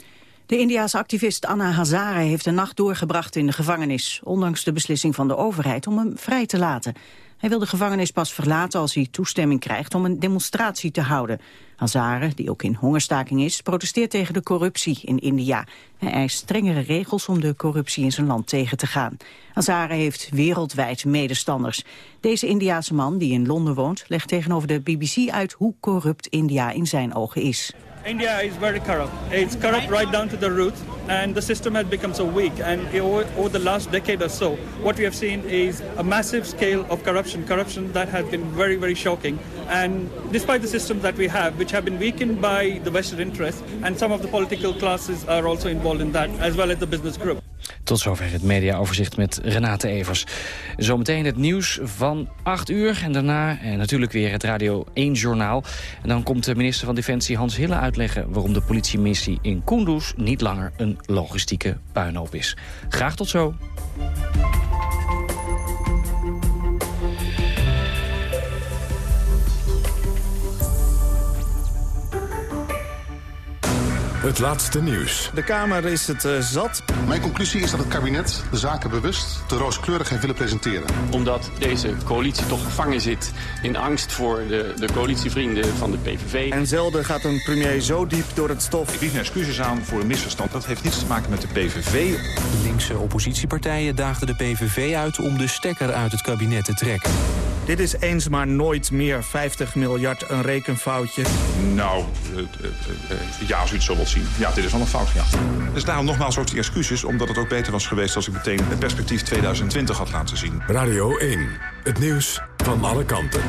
De Indiaanse activist Anna Hazare heeft de nacht doorgebracht in de gevangenis... ondanks de beslissing van de overheid om hem vrij te laten. Hij wil de gevangenis pas verlaten als hij toestemming krijgt om een demonstratie te houden. Hazare, die ook in hongerstaking is, protesteert tegen de corruptie in India. Hij eist strengere regels om de corruptie in zijn land tegen te gaan. Hazare heeft wereldwijd medestanders. Deze Indiaanse man, die in Londen woont, legt tegenover de BBC uit hoe corrupt India in zijn ogen is. India is very corrupt. It's corrupt right down to the root, and the system has become so weak. And over, the last decade or so, what we have seen is a massive scale of corruption, corruption that has been very, very shocking. And despite the systems that we have, which have been weakened by the Western interests, and some of the political classes are also involved in that, as well as the business group. Tot zover het mediaoverzicht met Renate Evers. Zometeen het nieuws van 8 uur en daarna en natuurlijk weer het Radio 1 Journaal. En dan komt de minister van Defensie Hans Hille uitleggen... waarom de politiemissie in Kunduz niet langer een logistieke puinhoop is. Graag tot zo. Het laatste nieuws. De Kamer is het eh, zat. Mijn conclusie is dat het kabinet de zaken bewust te rooskleurig heeft willen presenteren. Omdat deze coalitie toch gevangen zit in angst voor de, de coalitievrienden van de PVV. En zelden gaat een premier zo diep door het stof. Ik bied mijn excuses aan voor een misverstand. Dat heeft niets te maken met de PVV. Linkse oppositiepartijen daagden de PVV uit om de stekker uit het kabinet te trekken. Dit is eens maar nooit meer 50 miljard een rekenfoutje. Nou, eh, eh, eh, ja, als u het zo wilt zien. Ja, dit is wel een fout, ja. Dus daarom nogmaals ook die excuses, omdat het ook beter was geweest... als ik meteen het perspectief 2020 had laten zien. Radio 1, het nieuws van alle kanten.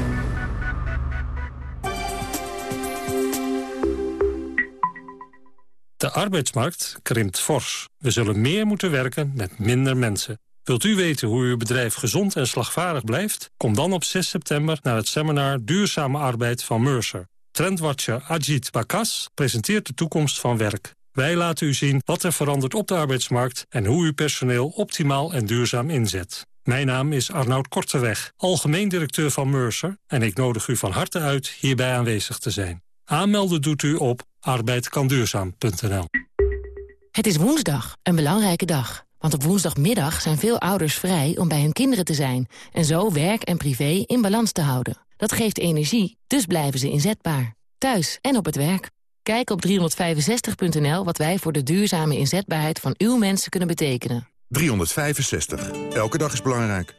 De arbeidsmarkt krimpt fors. We zullen meer moeten werken met minder mensen. Wilt u weten hoe uw bedrijf gezond en slagvaardig blijft? Kom dan op 6 september naar het seminar Duurzame Arbeid van Mercer. Trendwatcher Ajit Bakas presenteert de toekomst van werk. Wij laten u zien wat er verandert op de arbeidsmarkt... en hoe u personeel optimaal en duurzaam inzet. Mijn naam is Arnoud Korteweg, algemeen directeur van Mercer... en ik nodig u van harte uit hierbij aanwezig te zijn. Aanmelden doet u op arbeidkanduurzaam.nl. Het is woensdag, een belangrijke dag. Want op woensdagmiddag zijn veel ouders vrij om bij hun kinderen te zijn... en zo werk en privé in balans te houden. Dat geeft energie, dus blijven ze inzetbaar. Thuis en op het werk. Kijk op 365.nl wat wij voor de duurzame inzetbaarheid van uw mensen kunnen betekenen. 365. Elke dag is belangrijk.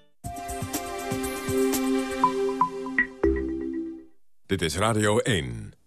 Dit is Radio 1.